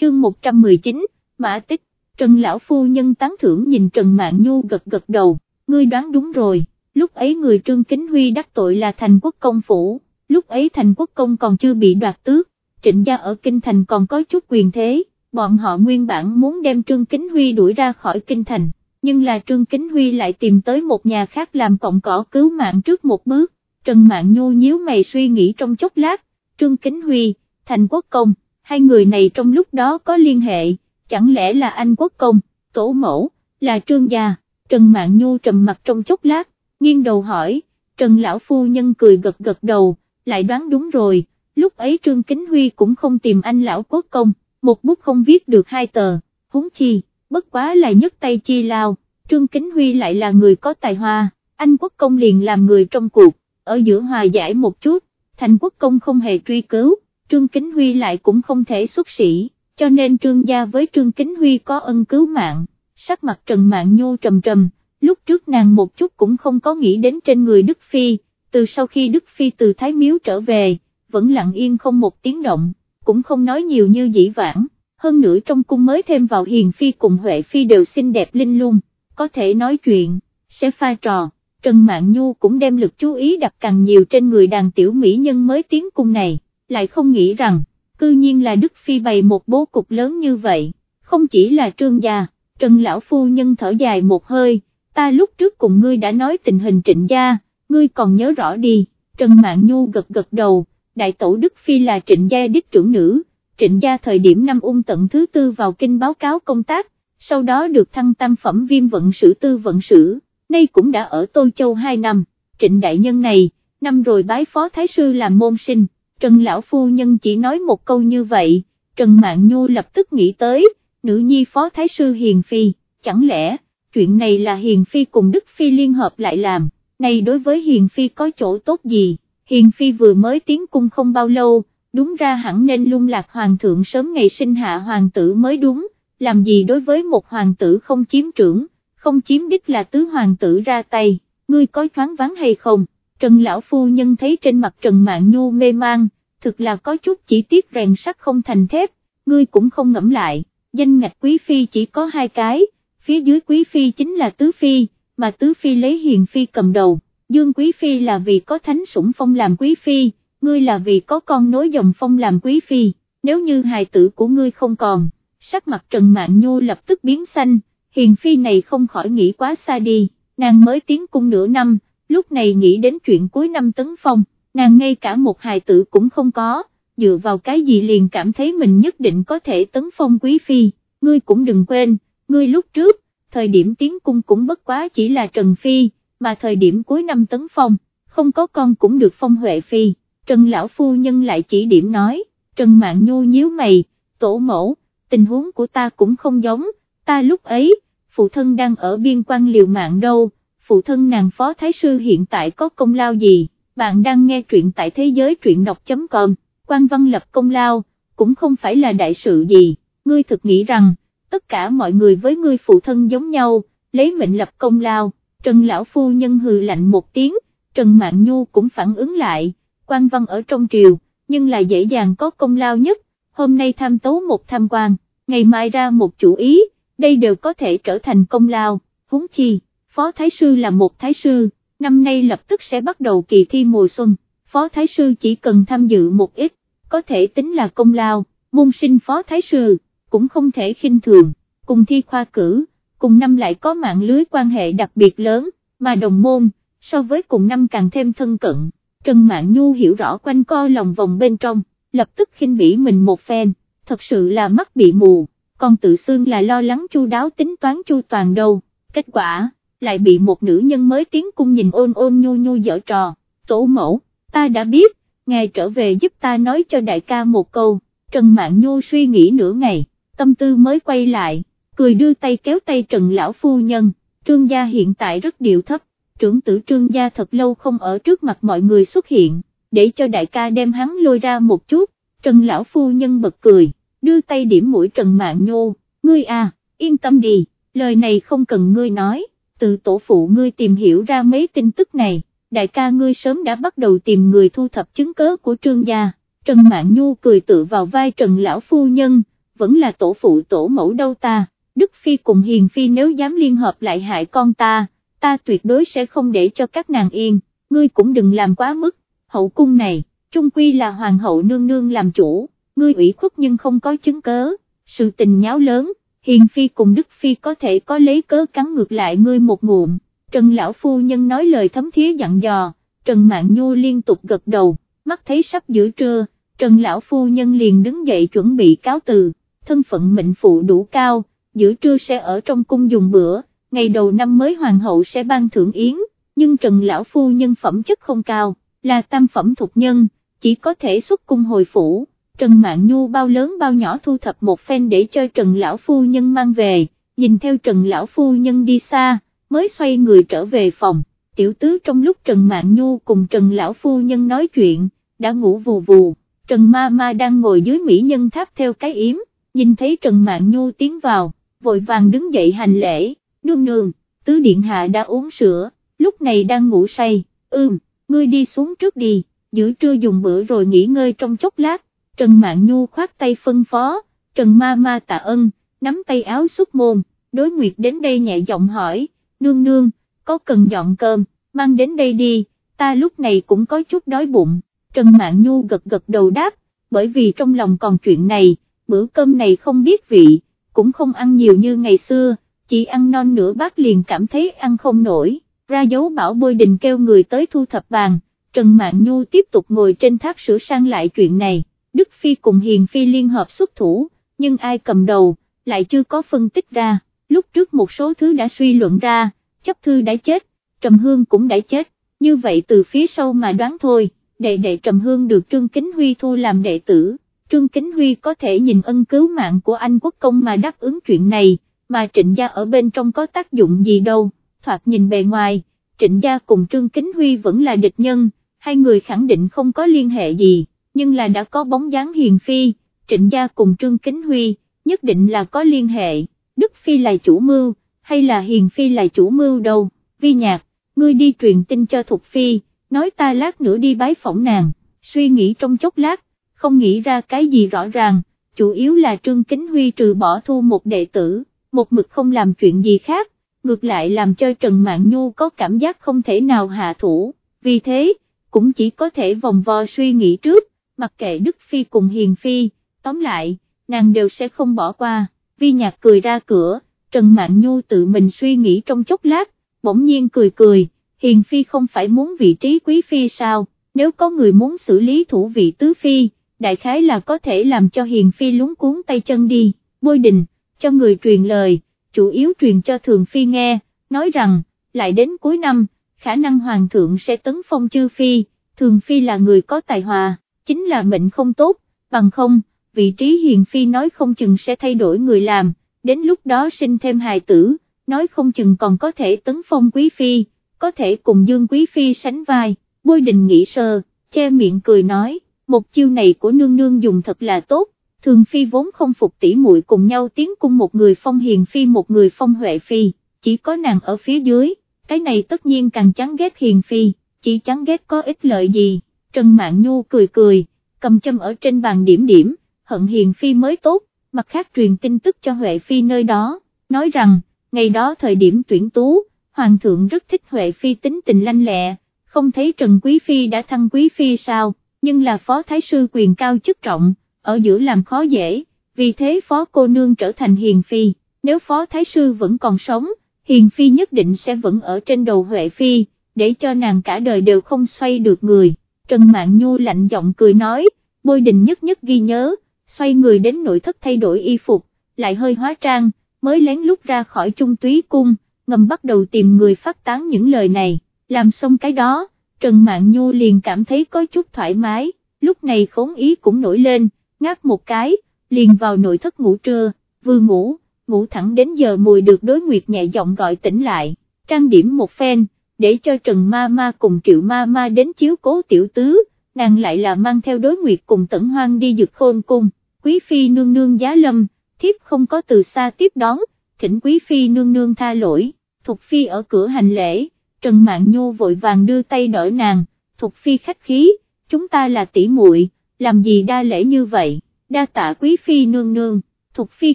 Chương 119, Mã Tích, Trần Lão Phu Nhân tán thưởng nhìn Trần Mạng Nhu gật gật đầu, ngươi đoán đúng rồi, lúc ấy người Trương Kính Huy đắc tội là thành quốc công phủ, lúc ấy thành quốc công còn chưa bị đoạt tước, trịnh gia ở kinh thành còn có chút quyền thế, bọn họ nguyên bản muốn đem Trương Kính Huy đuổi ra khỏi kinh thành, nhưng là Trương Kính Huy lại tìm tới một nhà khác làm cộng cỏ cứu mạng trước một bước, Trần Mạng Nhu nhíu mày suy nghĩ trong chốc lát, Trương Kính Huy, Thành Quốc Công, hai người này trong lúc đó có liên hệ, chẳng lẽ là anh Quốc Công, Tổ Mẫu, là Trương Gia, Trần Mạng Nhu trầm mặt trong chốc lát, nghiêng đầu hỏi, Trần Lão Phu Nhân cười gật gật đầu, lại đoán đúng rồi, lúc ấy Trương Kính Huy cũng không tìm anh Lão Quốc Công, một bút không viết được hai tờ, huống chi, bất quá là nhất tay chi lao, Trương Kính Huy lại là người có tài hoa, anh Quốc Công liền làm người trong cuộc, ở giữa hòa giải một chút, thành Quốc Công không hề truy cứu, Trương Kính Huy lại cũng không thể xuất sĩ, cho nên Trương gia với Trương Kính Huy có ân cứu mạng, sắc mặt Trần mạng Nhu trầm trầm, lúc trước nàng một chút cũng không có nghĩ đến trên người Đức Phi, từ sau khi Đức Phi từ Thái Miếu trở về, vẫn lặng yên không một tiếng động, cũng không nói nhiều như dĩ vãng, hơn nữa trong cung mới thêm vào Hiền Phi cùng Huệ Phi đều xinh đẹp linh lung, có thể nói chuyện, sẽ pha trò, Trần Mạn Nhu cũng đem lực chú ý đặt càng nhiều trên người đàn tiểu mỹ nhân mới tiến cung này, lại không nghĩ rằng, cư nhiên là Đức Phi bày một bố cục lớn như vậy, không chỉ là trương gia, Trần Lão Phu Nhân thở dài một hơi, ta lúc trước cùng ngươi đã nói tình hình trịnh gia, ngươi còn nhớ rõ đi, Trần Mạn Nhu gật gật đầu, đại tổ Đức Phi là trịnh gia đích trưởng nữ, trịnh gia thời điểm năm ung tận thứ tư vào kinh báo cáo công tác, sau đó được thăng tam phẩm viêm vận sử tư vận sử, nay cũng đã ở Tô Châu 2 năm, trịnh đại nhân này, năm rồi bái phó thái sư làm môn sinh, Trần Lão Phu Nhân chỉ nói một câu như vậy, Trần Mạn Nhu lập tức nghĩ tới, nữ nhi phó thái sư Hiền Phi, chẳng lẽ, chuyện này là Hiền Phi cùng Đức Phi liên hợp lại làm, này đối với Hiền Phi có chỗ tốt gì, Hiền Phi vừa mới tiến cung không bao lâu, đúng ra hẳn nên lung lạc hoàng thượng sớm ngày sinh hạ hoàng tử mới đúng, làm gì đối với một hoàng tử không chiếm trưởng, không chiếm đích là tứ hoàng tử ra tay, ngươi có thoáng vắng hay không? Trần Lão Phu Nhân thấy trên mặt Trần Mạn Nhu mê mang, thực là có chút chỉ tiếc rèn sắt không thành thép, ngươi cũng không ngẫm lại, danh ngạch Quý Phi chỉ có hai cái, phía dưới Quý Phi chính là Tứ Phi, mà Tứ Phi lấy Hiền Phi cầm đầu, Dương Quý Phi là vì có thánh sủng phong làm Quý Phi, ngươi là vì có con nối dòng phong làm Quý Phi, nếu như hài tử của ngươi không còn, sắc mặt Trần Mạn Nhu lập tức biến xanh, Hiền Phi này không khỏi nghĩ quá xa đi, nàng mới tiến cung nửa năm, lúc này nghĩ đến chuyện cuối năm tấn phong, nàng ngay cả một hài tử cũng không có, dựa vào cái gì liền cảm thấy mình nhất định có thể tấn phong quý phi, ngươi cũng đừng quên, ngươi lúc trước, thời điểm tiến cung cũng bất quá chỉ là Trần Phi, mà thời điểm cuối năm tấn phong, không có con cũng được phong Huệ Phi, Trần Lão Phu Nhân lại chỉ điểm nói, Trần Mạng Nhu nhíu mày, tổ mẫu, tình huống của ta cũng không giống, ta lúc ấy, phụ thân đang ở biên quan liều mạng đâu, phụ thân nàng phó thái sư hiện tại có công lao gì, bạn đang nghe truyện tại thế giới truyện đọc.com, quan văn lập công lao, cũng không phải là đại sự gì, ngươi thực nghĩ rằng, tất cả mọi người với ngươi phụ thân giống nhau, lấy mệnh lập công lao, Trần Lão Phu Nhân hừ lạnh một tiếng, Trần Mạn Nhu cũng phản ứng lại, quan văn ở trong triều, nhưng là dễ dàng có công lao nhất, hôm nay tham tấu một tham quan, ngày mai ra một chủ ý, đây đều có thể trở thành công lao, huống chi Phó Thái Sư là một Thái Sư, năm nay lập tức sẽ bắt đầu kỳ thi mùa xuân, Phó Thái Sư chỉ cần tham dự một ít, có thể tính là công lao, môn sinh Phó Thái Sư, cũng không thể khinh thường, cùng thi khoa cử, cùng năm lại có mạng lưới quan hệ đặc biệt lớn, mà đồng môn, so với cùng năm càng thêm thân cận, Trần Mạn Nhu hiểu rõ quanh co lòng vòng bên trong, lập tức khinh bỉ mình một phen, thật sự là mắt bị mù, còn tự xương là lo lắng chu đáo tính toán chu toàn đâu, kết quả lại bị một nữ nhân mới tiến cung nhìn ôn ôn nhu nhu dở trò, tổ mẫu, ta đã biết, ngài trở về giúp ta nói cho đại ca một câu, Trần Mạn Nhu suy nghĩ nửa ngày, tâm tư mới quay lại, cười đưa tay kéo tay Trần Lão Phu Nhân, trương gia hiện tại rất điệu thấp, trưởng tử trương gia thật lâu không ở trước mặt mọi người xuất hiện, để cho đại ca đem hắn lôi ra một chút, Trần Lão Phu Nhân bật cười, đưa tay điểm mũi Trần Mạn Nhu, ngươi à, yên tâm đi, lời này không cần ngươi nói từ tổ phụ ngươi tìm hiểu ra mấy tin tức này, đại ca ngươi sớm đã bắt đầu tìm người thu thập chứng cớ của trương gia, Trần Mạn Nhu cười tự vào vai Trần Lão Phu Nhân, vẫn là tổ phụ tổ mẫu đâu ta, Đức Phi cùng Hiền Phi nếu dám liên hợp lại hại con ta, ta tuyệt đối sẽ không để cho các nàng yên, ngươi cũng đừng làm quá mức, hậu cung này, trung quy là hoàng hậu nương nương làm chủ, ngươi ủy khuất nhưng không có chứng cớ, sự tình nháo lớn, Hiền Phi cùng Đức Phi có thể có lấy cớ cắn ngược lại ngươi một ngụm, Trần Lão Phu Nhân nói lời thấm thía dặn dò, Trần Mạn Nhu liên tục gật đầu, mắt thấy sắp giữa trưa, Trần Lão Phu Nhân liền đứng dậy chuẩn bị cáo từ, thân phận mệnh phụ đủ cao, giữa trưa sẽ ở trong cung dùng bữa, ngày đầu năm mới Hoàng hậu sẽ ban thưởng yến, nhưng Trần Lão Phu nhân phẩm chất không cao, là tam phẩm thuộc nhân, chỉ có thể xuất cung hồi phủ. Trần Mạn Nhu bao lớn bao nhỏ thu thập một phen để cho Trần Lão Phu Nhân mang về, nhìn theo Trần Lão Phu Nhân đi xa, mới xoay người trở về phòng, tiểu tứ trong lúc Trần Mạn Nhu cùng Trần Lão Phu Nhân nói chuyện, đã ngủ vù vù, Trần Ma Ma đang ngồi dưới Mỹ Nhân Tháp theo cái yếm, nhìn thấy Trần Mạn Nhu tiến vào, vội vàng đứng dậy hành lễ, nương nương, tứ điện hạ đã uống sữa, lúc này đang ngủ say, ưm, ngươi đi xuống trước đi, giữa trưa dùng bữa rồi nghỉ ngơi trong chốc lát, Trần Mạn Nhu khoát tay phân phó, Trần Ma Ma tạ ân, nắm tay áo xuất môn, đối nguyệt đến đây nhẹ giọng hỏi, nương nương, có cần dọn cơm, mang đến đây đi, ta lúc này cũng có chút đói bụng, Trần Mạn Nhu gật gật đầu đáp, bởi vì trong lòng còn chuyện này, bữa cơm này không biết vị, cũng không ăn nhiều như ngày xưa, chỉ ăn non nửa bát liền cảm thấy ăn không nổi, ra dấu bảo bôi đình kêu người tới thu thập bàn, Trần Mạn Nhu tiếp tục ngồi trên tháp sửa sang lại chuyện này, Đức Phi cùng Hiền Phi liên hợp xuất thủ, nhưng ai cầm đầu, lại chưa có phân tích ra, lúc trước một số thứ đã suy luận ra, chấp thư đã chết, Trầm Hương cũng đã chết, như vậy từ phía sau mà đoán thôi, đệ đệ Trầm Hương được Trương Kính Huy thu làm đệ tử, Trương Kính Huy có thể nhìn ân cứu mạng của anh quốc công mà đáp ứng chuyện này, mà trịnh gia ở bên trong có tác dụng gì đâu, thoạt nhìn bề ngoài, trịnh gia cùng Trương Kính Huy vẫn là địch nhân, hai người khẳng định không có liên hệ gì, nhưng là đã có bóng dáng hiền phi, trịnh gia cùng Trương Kính Huy, nhất định là có liên hệ, Đức Phi là chủ mưu, hay là hiền phi là chủ mưu đâu, vi nhạc, ngươi đi truyền tin cho Thục Phi, nói ta lát nữa đi bái phỏng nàng, suy nghĩ trong chốc lát, không nghĩ ra cái gì rõ ràng, chủ yếu là Trương Kính Huy trừ bỏ thu một đệ tử, một mực không làm chuyện gì khác, ngược lại làm cho Trần Mạn Nhu có cảm giác không thể nào hạ thủ, vì thế, cũng chỉ có thể vòng vo suy nghĩ trước, mặc kệ Đức Phi cùng Hiền Phi, tóm lại, nàng đều sẽ không bỏ qua, vi nhạc cười ra cửa, Trần Mạn Nhu tự mình suy nghĩ trong chốc lát, bỗng nhiên cười cười, Hiền Phi không phải muốn vị trí quý Phi sao, nếu có người muốn xử lý thủ vị tứ Phi, đại khái là có thể làm cho Hiền Phi lúng cuốn tay chân đi, bôi đình, cho người truyền lời, chủ yếu truyền cho Thường Phi nghe, nói rằng, lại đến cuối năm, khả năng Hoàng thượng sẽ tấn phong chư Phi, Thường Phi là người có tài hòa, chính là mệnh không tốt, bằng không, vị trí Hiền Phi nói không chừng sẽ thay đổi người làm, đến lúc đó sinh thêm hài tử, nói không chừng còn có thể tấn phong Quý Phi, có thể cùng Dương Quý Phi sánh vai, bôi đình nghĩ sơ, che miệng cười nói một chiêu này của nương nương dùng thật là tốt, thường phi vốn không phục tỷ muội cùng nhau tiến cung một người phong hiền phi một người phong huệ phi, chỉ có nàng ở phía dưới, cái này tất nhiên càng chán ghét hiền phi, chỉ chán ghét có ích lợi gì, Trần Mạn Nhu cười cười, cầm châm ở trên bàn điểm điểm, hận hiền phi mới tốt, mặt khác truyền tin tức cho Huệ Phi nơi đó, nói rằng, ngày đó thời điểm tuyển tú, Hoàng thượng rất thích Huệ Phi tính tình lanh lẹ, không thấy Trần Quý Phi đã thăng Quý Phi sao, nhưng là phó thái sư quyền cao chức trọng, ở giữa làm khó dễ, vì thế phó cô nương trở thành hiền phi, nếu phó thái sư vẫn còn sống, hiền phi nhất định sẽ vẫn ở trên đầu Huệ phi, để cho nàng cả đời đều không xoay được người, Trần Mạn Nhu lạnh giọng cười nói, bôi đình nhất nhất ghi nhớ, xoay người đến nội thất thay đổi y phục, lại hơi hóa trang, mới lén lút ra khỏi trung túy cung, ngầm bắt đầu tìm người phát tán những lời này, làm xong cái đó Trần Mạn Nhu liền cảm thấy có chút thoải mái, lúc này khốn ý cũng nổi lên, ngáp một cái, liền vào nội thất ngủ trưa, vừa ngủ, ngủ thẳng đến giờ mùi được đối nguyệt nhẹ giọng gọi tỉnh lại, trang điểm một phen, để cho Trần Ma Ma cùng Triệu Ma Ma đến chiếu cố tiểu tứ, nàng lại là mang theo đối nguyệt cùng tẩn hoang đi dực khôn cung, quý phi nương nương giá lâm, thiếp không có từ xa tiếp đón, thỉnh quý phi nương nương tha lỗi, thục phi ở cửa hành lễ. Trần Mạn Nhu vội vàng đưa tay đỡ nàng, Thục Phi khách khí, chúng ta là tỷ muội, làm gì đa lễ như vậy, đa tạ quý Phi nương nương, Thục Phi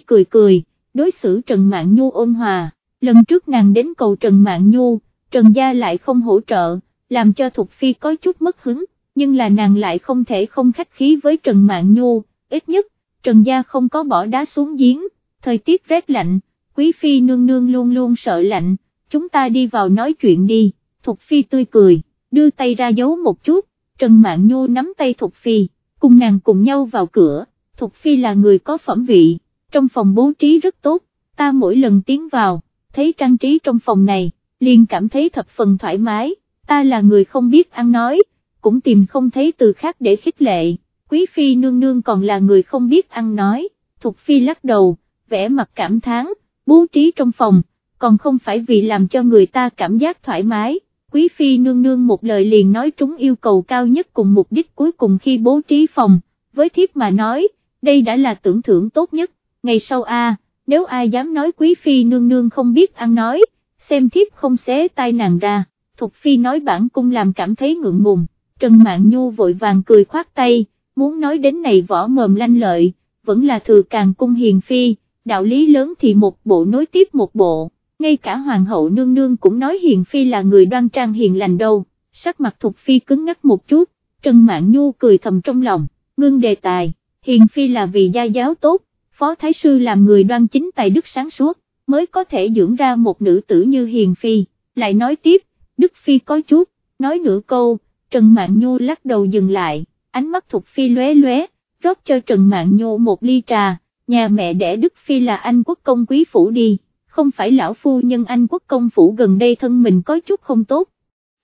cười cười, đối xử Trần Mạn Nhu ôn hòa, lần trước nàng đến cầu Trần Mạn Nhu, Trần Gia lại không hỗ trợ, làm cho Thục Phi có chút mất hứng, nhưng là nàng lại không thể không khách khí với Trần Mạn Nhu, ít nhất, Trần Gia không có bỏ đá xuống giếng, thời tiết rét lạnh, Quý Phi nương nương luôn luôn sợ lạnh chúng ta đi vào nói chuyện đi, Thục Phi tươi cười, đưa tay ra giấu một chút, Trần Mạn Nhu nắm tay Thục Phi, cùng nàng cùng nhau vào cửa, Thục Phi là người có phẩm vị, trong phòng bố trí rất tốt, ta mỗi lần tiến vào, thấy trang trí trong phòng này, liền cảm thấy thập phần thoải mái, ta là người không biết ăn nói, cũng tìm không thấy từ khác để khích lệ, quý phi nương nương còn là người không biết ăn nói, Thục phi lắc đầu, vẽ mặt cảm thán, bố trí trong phòng, còn không phải vì làm cho người ta cảm giác thoải mái, quý phi nương nương một lời liền nói trúng yêu cầu cao nhất cùng mục đích cuối cùng khi bố trí phòng, với thiếp mà nói, đây đã là tưởng thưởng tốt nhất, ngày sau a nếu ai dám nói quý phi nương nương không biết ăn nói, xem thiếp không xé tai nàng ra, Thục phi nói bản cung làm cảm thấy ngượng ngùng, Trần Mạn Nhu vội vàng cười khoát tay, muốn nói đến này võ mồm lanh lợi, vẫn là thừa càng cung hiền phi, đạo lý lớn thì một bộ nối tiếp một bộ, ngay cả hoàng hậu nương nương cũng nói hiền phi là người đoan trang hiền lành đâu, sắc mặt Thục phi cứng ngắc một chút, Trần Mạn Nhu cười thầm trong lòng, ngưng đề tài, hiền phi là vì gia giáo tốt, phó thái sư làm người đoan chính tài đức sáng suốt, mới có thể dưỡng ra một nữ tử như hiền phi, lại nói tiếp, đức phi có chút, nói nửa câu, Trần Mạn Nhu lắc đầu dừng lại, ánh mắt Thục phi lóe lóe, rót cho Trần Mạn Nhu một ly trà, nhà mẹ đẻ Đức Phi là anh quốc công quý phủ đi, không phải lão phu nhân anh quốc công phủ gần đây thân mình có chút không tốt.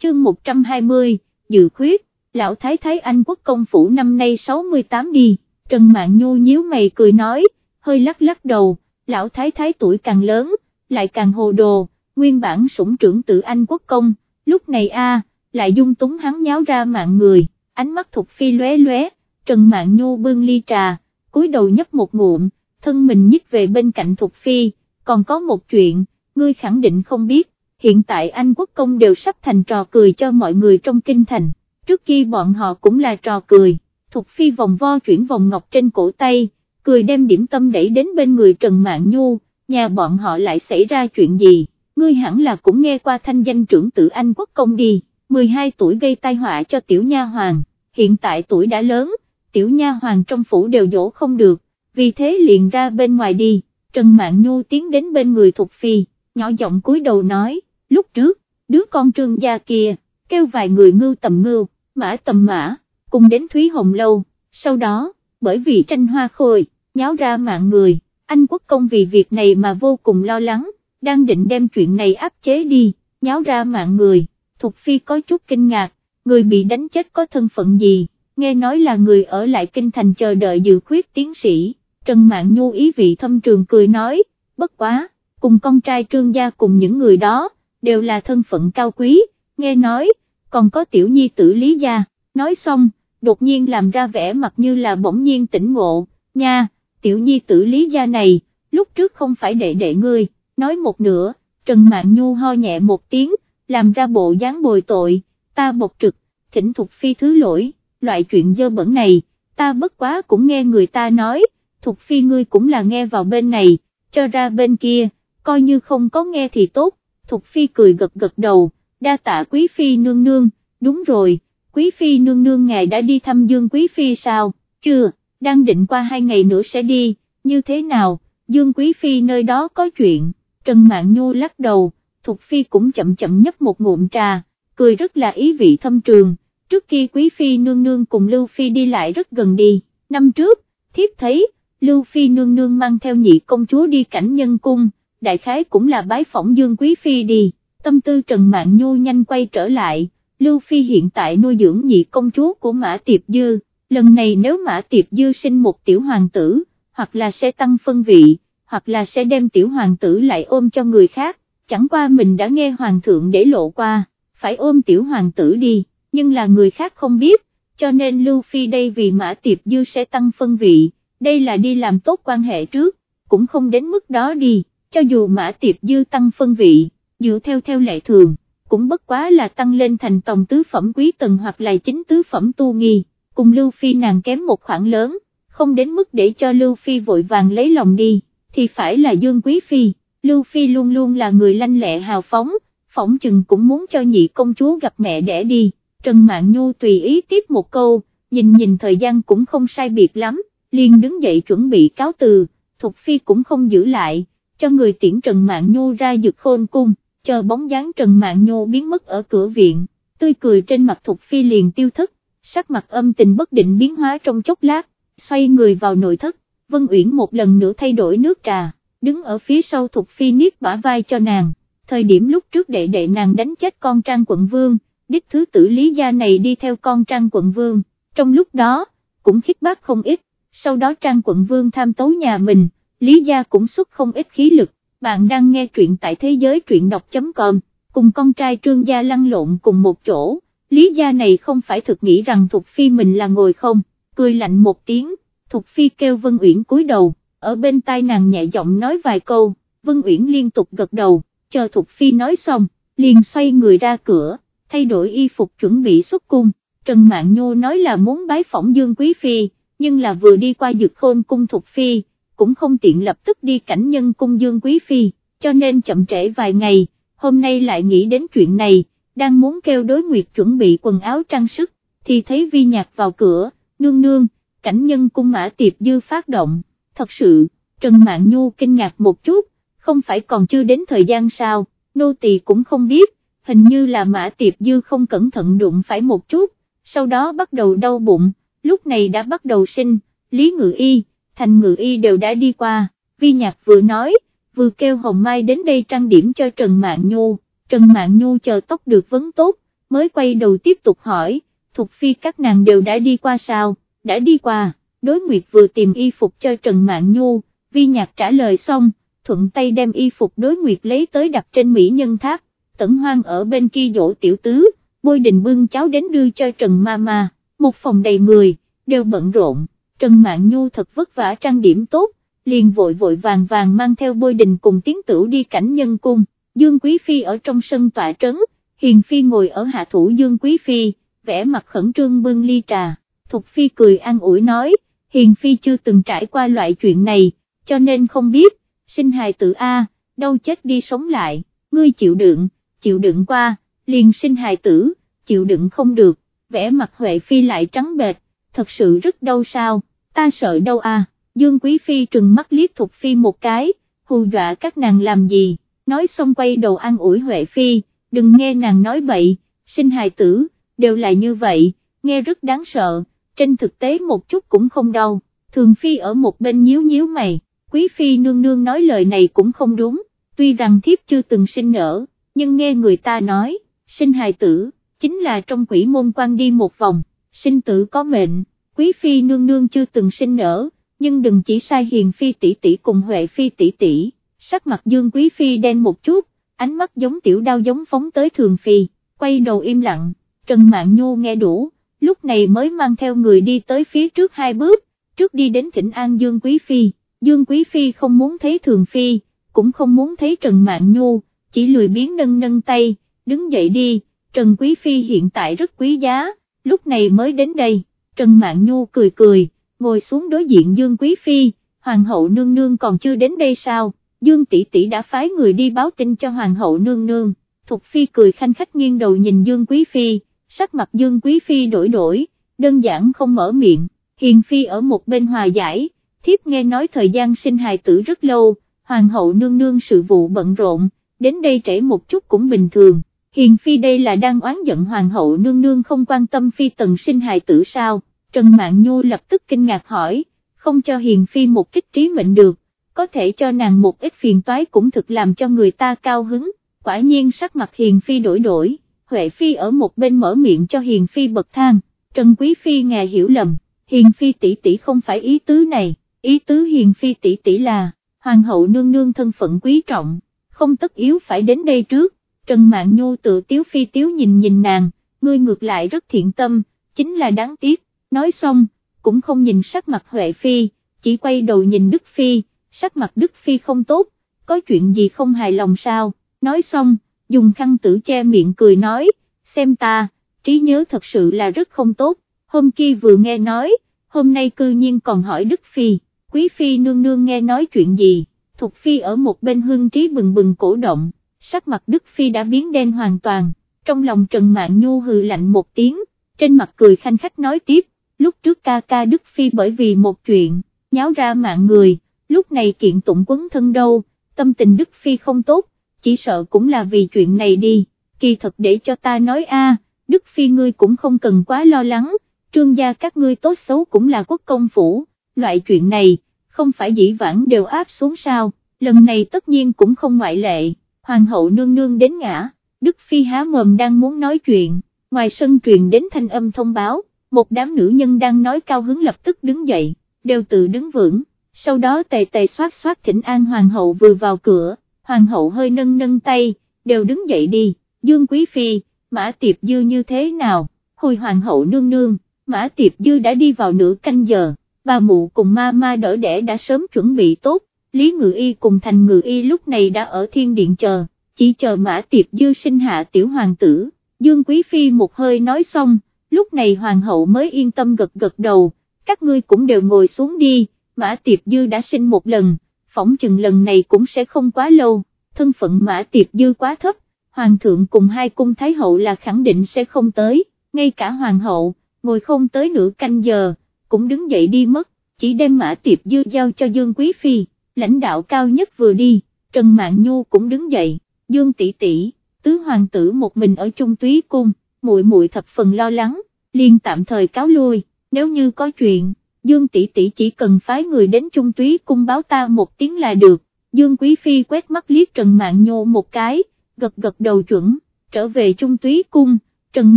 Chương 120, dự khuyết, lão thái thái anh quốc công phủ năm nay 68 đi, Trần mạng Nhu nhíu mày cười nói, hơi lắc lắc đầu, lão thái thái tuổi càng lớn, lại càng hồ đồ, nguyên bản sủng trưởng tự anh quốc công, lúc này a lại dung túng hắn nháo ra mạng người, ánh mắt thục phi lóe lóe, Trần mạng Nhu bưng ly trà, cúi đầu nhấp một ngụm, thân mình nhích về bên cạnh Thục Phi, còn có một chuyện, ngươi khẳng định không biết, hiện tại Anh quốc công đều sắp thành trò cười cho mọi người trong kinh thành, trước khi bọn họ cũng là trò cười, Thục Phi vòng vo chuyển vòng ngọc trên cổ tay, cười đem điểm tâm đẩy đến bên người Trần mạng Nhu, nhà bọn họ lại xảy ra chuyện gì, ngươi hẳn là cũng nghe qua thanh danh trưởng tử Anh quốc công đi, 12 tuổi gây tai họa cho tiểu nha hoàng, hiện tại tuổi đã lớn, tiểu nha hoàng trong phủ đều dỗ không được, vì thế liền ra bên ngoài đi, Trần Mạn Nhu tiến đến bên người Thục Phi, nhỏ giọng cúi đầu nói, lúc trước, đứa con trương gia kia, kêu vài người ngưu tầm ngưu, mã tầm mã, cùng đến Thúy Hồng Lâu, sau đó, bởi vì tranh hoa khôi, nháo ra mạng người, anh quốc công vì việc này mà vô cùng lo lắng, đang định đem chuyện này áp chế đi, nháo ra mạng người, Thục Phi có chút kinh ngạc, người bị đánh chết có thân phận gì, nghe nói là người ở lại kinh thành chờ đợi dự khuyết tiến sĩ, Trần Mạn Nhu ý vị thâm trường cười nói, bất quá, cùng con trai trương gia cùng những người đó, đều là thân phận cao quý, nghe nói, còn có tiểu nhi tử lý gia, nói xong, đột nhiên làm ra vẻ mặt như là bỗng nhiên tỉnh ngộ, nha, tiểu nhi tử lý gia này, lúc trước không phải đệ đệ ngươi, nói một nửa, Trần Mạn Nhu ho nhẹ một tiếng, làm ra bộ dáng bồi tội, ta bộc trực, thỉnh thục phi thứ lỗi loại chuyện dơ bẩn này, ta bất quá cũng nghe người ta nói, Thục Phi ngươi cũng là nghe vào bên này, cho ra bên kia, coi như không có nghe thì tốt, Thục Phi cười gật gật đầu, đa tạ Quý Phi nương nương, đúng rồi, Quý Phi nương nương ngài đã đi thăm Dương Quý Phi sao, chưa, đang định qua hai ngày nữa sẽ đi, như thế nào, Dương Quý Phi nơi đó có chuyện, Trần Mạn Nhu lắc đầu, Thục Phi cũng chậm chậm nhấp một ngụm trà, cười rất là ý vị thâm trường, trước kia Quý Phi nương nương cùng Lưu Phi đi lại rất gần đi, năm trước, thiếp thấy, Lưu Phi nương nương mang theo nhị công chúa đi cảnh nhân cung, đại khái cũng là bái phỏng Dương Quý Phi đi, tâm tư Trần Mạn Nhu nhanh quay trở lại, Lưu Phi hiện tại nuôi dưỡng nhị công chúa của Mã Tiệp Dư, lần này nếu Mã Tiệp Dư sinh một tiểu hoàng tử, hoặc là sẽ tăng phân vị, hoặc là sẽ đem tiểu hoàng tử lại ôm cho người khác, chẳng qua mình đã nghe hoàng thượng để lộ qua, phải ôm tiểu hoàng tử đi nhưng là người khác không biết, cho nên Lưu Phi đây vì Mã Tiệp Dư sẽ tăng phân vị, đây là đi làm tốt quan hệ trước, cũng không đến mức đó đi, cho dù Mã Tiệp Dư tăng phân vị, dựa theo theo lệ thường, cũng bất quá là tăng lên thành tổng tứ phẩm quý tần hoặc là chính tứ phẩm tu nghi, cùng Lưu Phi nàng kém một khoản lớn, không đến mức để cho Lưu Phi vội vàng lấy lòng đi, thì phải là Dương Quý Phi, Lưu Phi luôn luôn là người lanh lẹ hào phóng, phỏng chừng cũng muốn cho nhị công chúa gặp mẹ đẻ đi. Trần mạng Nhu tùy ý tiếp một câu, nhìn nhìn thời gian cũng không sai biệt lắm, liền đứng dậy chuẩn bị cáo từ, Thục Phi cũng không giữ lại, cho người tiễn Trần mạng Nhu ra dực khôn cung, chờ bóng dáng Trần mạng Nhu biến mất ở cửa viện, tươi cười trên mặt Thục Phi liền tiêu thất, sắc mặt âm tình bất định biến hóa trong chốc lát, xoay người vào nội thất, Vân Uyển một lần nữa thay đổi nước trà, đứng ở phía sau Thục Phi niết bả vai cho nàng thời điểm lúc trước đệ đệ nàng đánh chết con trang quận vương, đích thứ tử lý gia này đi theo con trang quận vương, trong lúc đó, cũng khích bác không ít, sau đó trang quận vương tham tấu nhà mình, lý gia cũng xuất không ít khí lực, bạn đang nghe truyện tại thế giới truyện đọc.com, cùng con trai trương gia lăn lộn cùng một chỗ, lý gia này không phải thực nghĩ rằng Thục Phi mình là ngồi không, cười lạnh một tiếng, Thục Phi kêu Vân Uyển cúi đầu, ở bên tai nàng nhẹ giọng nói vài câu, Vân Uyển liên tục gật đầu, chờ Thục Phi nói xong, liền xoay người ra cửa, thay đổi y phục chuẩn bị xuất cung, Trần mạng Nhu nói là muốn bái phỏng Dương Quý Phi, nhưng là vừa đi qua dược khôn cung Thục Phi, cũng không tiện lập tức đi cảnh nhân cung Dương Quý Phi, cho nên chậm trễ vài ngày, hôm nay lại nghĩ đến chuyện này, đang muốn kêu đối nguyệt chuẩn bị quần áo trang sức, thì thấy vi nhạc vào cửa, nương nương, cảnh nhân cung mã tiệp dư phát động, thật sự, Trần mạng Nhu kinh ngạc một chút, không phải còn chưa đến thời gian sao, nô tỳ cũng không biết, hình như là mã tiệp dư không cẩn thận đụng phải một chút, sau đó bắt đầu đau bụng, lúc này đã bắt đầu sinh, Lý Ngự Y, Thành Ngự Y đều đã đi qua, vi nhạc vừa nói, vừa kêu Hồng Mai đến đây trang điểm cho Trần Mạn Nhu, Trần Mạn Nhu chờ tóc được vấn tốt, mới quay đầu tiếp tục hỏi, Thục Phi các nàng đều đã đi qua sao, đã đi qua, đối nguyệt vừa tìm y phục cho Trần Mạn Nhu, vi nhạc trả lời xong, thuận tay đem y phục đối nguyệt lấy tới đặt trên Mỹ Nhân Tháp, tẩn hoang ở bên kia dỗ tiểu tứ, bôi đình bưng cháo đến đưa cho Trần Mama, một phòng đầy người, đều bận rộn, Trần Mạn Nhu thật vất vả trang điểm tốt, liền vội vội vàng vàng mang theo bôi đình cùng tiến tử đi cảnh nhân cung, Dương Quý Phi ở trong sân tọa trấn, Hiền Phi ngồi ở hạ thủ Dương Quý Phi, vẽ mặt khẩn trương bưng ly trà, Thục Phi cười an ủi nói, Hiền Phi chưa từng trải qua loại chuyện này, cho nên không biết, sinh hài tử A, đâu chết đi sống lại, ngươi chịu đựng, chịu đựng qua, liền sinh hài tử, chịu đựng không được, vẻ mặt Huệ Phi lại trắng bệt, thật sự rất đau sao, ta sợ đâu à? Dương Quý Phi trừng mắt liếc Thục Phi một cái, hù dọa các nàng làm gì, nói xong quay đầu ăn ủi Huệ Phi, đừng nghe nàng nói bậy, sinh hài tử, đều là như vậy, nghe rất đáng sợ, trên thực tế một chút cũng không đau, Thường Phi ở một bên nhíu nhíu mày, Quý Phi nương nương nói lời này cũng không đúng, tuy rằng thiếp chưa từng sinh nở, nhưng nghe người ta nói, sinh hài tử, chính là trong quỷ môn quan đi một vòng, sinh tử có mệnh, Quý Phi nương nương chưa từng sinh nở, nhưng đừng chỉ sai hiền Phi tỷ tỷ cùng Huệ Phi tỷ tỷ, sắc mặt Dương Quý Phi đen một chút, ánh mắt giống tiểu đao giống phóng tới Thường Phi, quay đầu im lặng, Trần Mạn Nhu nghe đủ, lúc này mới mang theo người đi tới phía trước hai bước, trước đi đến thỉnh an Dương Quý Phi, Dương Quý Phi không muốn thấy Thường Phi, cũng không muốn thấy Trần Mạn Nhu, chỉ lười biến nâng nâng tay, đứng dậy đi, Trần Quý Phi hiện tại rất quý giá, lúc này mới đến đây, Trần Mạn Nhu cười cười, ngồi xuống đối diện Dương Quý Phi, Hoàng hậu nương nương còn chưa đến đây sao, Dương tỷ tỷ đã phái người đi báo tin cho Hoàng hậu nương nương, Thục Phi cười khanh khách nghiêng đầu nhìn Dương Quý Phi, sắc mặt Dương Quý Phi đổi đổi, đơn giản không mở miệng, Hiền Phi ở một bên hòa giải, thiếp nghe nói thời gian sinh hài tử rất lâu, Hoàng hậu nương nương sự vụ bận rộn, đến đây trễ một chút cũng bình thường. Hiền Phi đây là đang oán giận Hoàng hậu nương nương không quan tâm Phi tần sinh hài tử sao, Trần Mạn Nhu lập tức kinh ngạc hỏi, không cho Hiền Phi một kích trí mệnh được, có thể cho nàng một ít phiền toái cũng thực làm cho người ta cao hứng, quả nhiên sắc mặt Hiền Phi đổi đổi, Huệ Phi ở một bên mở miệng cho Hiền Phi bật thang, Trần Quý Phi nghe hiểu lầm, Hiền Phi tỷ tỷ không phải ý tứ này, ý tứ Hiền Phi tỷ tỷ là, Hoàng hậu nương nương thân phận quý trọng, không tất yếu phải đến đây trước. Trần Mạn Nhu tự tiếu phi tiếu nhìn nhìn nàng, ngươi ngược lại rất thiện tâm, chính là đáng tiếc, nói xong, cũng không nhìn sắc mặt Huệ Phi, chỉ quay đầu nhìn Đức Phi, sắc mặt Đức Phi không tốt, có chuyện gì không hài lòng sao, nói xong, dùng khăn tử che miệng cười nói, xem ta, trí nhớ thật sự là rất không tốt, hôm kia vừa nghe nói, hôm nay cư nhiên còn hỏi Đức Phi, Quý Phi nương nương nghe nói chuyện gì, Thục Phi ở một bên hương trí bừng bừng cổ động sắc mặt Đức Phi đã biến đen hoàn toàn, trong lòng Trần Mạn Nhu hừ lạnh một tiếng, trên mặt cười khanh khách nói tiếp, lúc trước ca ca Đức Phi bởi vì một chuyện, nháo ra mạng người, lúc này kiện tụng quấn thân đâu, tâm tình Đức Phi không tốt, chỉ sợ cũng là vì chuyện này đi, kỳ thật để cho ta nói a, Đức Phi ngươi cũng không cần quá lo lắng, trương gia các ngươi tốt xấu cũng là quốc công phủ, loại chuyện này, không phải dĩ vãng đều áp xuống sao, lần này tất nhiên cũng không ngoại lệ hoàng hậu nương nương đến ngã, Đức Phi há mồm đang muốn nói chuyện, ngoài sân truyền đến thanh âm thông báo, một đám nữ nhân đang nói cao hứng lập tức đứng dậy, đều tự đứng vững, sau đó tề tề xoát xoát thỉnh an hoàng hậu vừa vào cửa, hoàng hậu hơi nâng nâng tay, đều đứng dậy đi, Dương Quý Phi, Mã Tiệp Dư như thế nào, hồi hoàng hậu nương nương, Mã Tiệp Dư đã đi vào nửa canh giờ, bà mụ cùng ma ma đỡ đẻ đã sớm chuẩn bị tốt, Lý Ngự Y cùng Thành Ngự Y lúc này đã ở thiên điện chờ, chỉ chờ Mã Tiệp Dư sinh hạ tiểu hoàng tử, Dương Quý Phi một hơi nói xong, lúc này hoàng hậu mới yên tâm gật gật đầu, các ngươi cũng đều ngồi xuống đi, Mã Tiệp Dư đã sinh một lần, phỏng chừng lần này cũng sẽ không quá lâu, thân phận Mã Tiệp Dư quá thấp, hoàng thượng cùng hai cung thái hậu là khẳng định sẽ không tới, ngay cả hoàng hậu, ngồi không tới nửa canh giờ, cũng đứng dậy đi mất, chỉ đem Mã Tiệp Dư giao cho Dương Quý Phi, lãnh đạo cao nhất vừa đi, Trần Mạn Nhu cũng đứng dậy, Dương tỷ tỷ, tứ hoàng tử một mình ở trung túy cung, muội muội thập phần lo lắng, liền tạm thời cáo lui, nếu như có chuyện, Dương tỷ tỷ chỉ cần phái người đến trung túy cung báo ta một tiếng là được, Dương Quý Phi quét mắt liếc Trần Mạn Nhu một cái, gật gật đầu chuẩn, trở về trung túy cung, Trần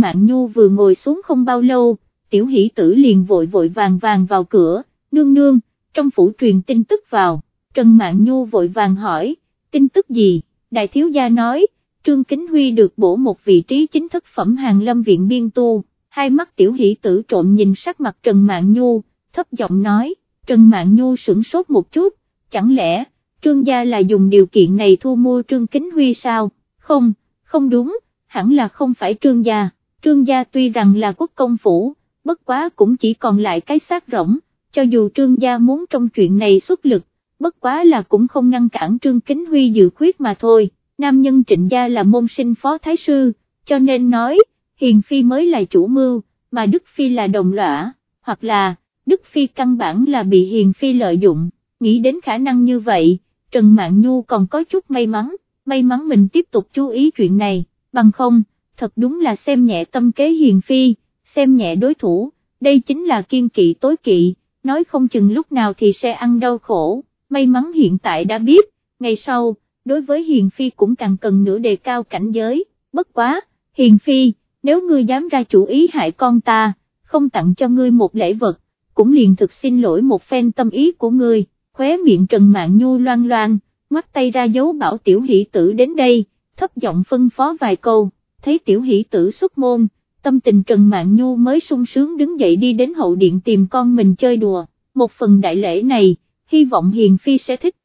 Mạn Nhu vừa ngồi xuống không bao lâu, tiểu hỷ tử liền vội vội vàng vàng vào cửa, nương nương, trong phủ truyền tin tức vào, Trần Mạn Nhu vội vàng hỏi, tin tức gì, đại thiếu gia nói, Trương Kính Huy được bổ một vị trí chính thức phẩm hàng lâm viện biên tu, hai mắt tiểu hỷ tử trộm nhìn sắc mặt Trần Mạn Nhu, thấp giọng nói, Trần Mạn Nhu sửng sốt một chút, chẳng lẽ, Trương gia là dùng điều kiện này thu mua Trương Kính Huy sao, không, không đúng, hẳn là không phải Trương gia, Trương gia tuy rằng là quốc công phủ, bất quá cũng chỉ còn lại cái xác rỗng, cho dù Trương gia muốn trong chuyện này xuất lực, bất quá là cũng không ngăn cản Trương Kính Huy dự khuyết mà thôi, nam nhân trịnh gia là môn sinh phó thái sư, cho nên nói, Hiền Phi mới là chủ mưu, mà Đức Phi là đồng lõa, hoặc là, Đức Phi căn bản là bị Hiền Phi lợi dụng, nghĩ đến khả năng như vậy, Trần Mạn Nhu còn có chút may mắn, may mắn mình tiếp tục chú ý chuyện này, bằng không, thật đúng là xem nhẹ tâm kế Hiền Phi, xem nhẹ đối thủ, đây chính là kiên kỵ tối kỵ, nói không chừng lúc nào thì sẽ ăn đau khổ, may mắn hiện tại đã biết, ngày sau, đối với Hiền Phi cũng càng cần nữa đề cao cảnh giới, bất quá, Hiền Phi, nếu ngươi dám ra chủ ý hại con ta, không tặng cho ngươi một lễ vật, cũng liền thực xin lỗi một phen tâm ý của ngươi, khóe miệng Trần mạng Nhu loan loan, ngoắt tay ra dấu bảo tiểu hỷ tử đến đây, thấp giọng phân phó vài câu, thấy tiểu hỷ tử xuất môn, tâm tình Trần mạng Nhu mới sung sướng đứng dậy đi đến hậu điện tìm con mình chơi đùa, một phần đại lễ này, hy vọng Hiền Phi sẽ thích,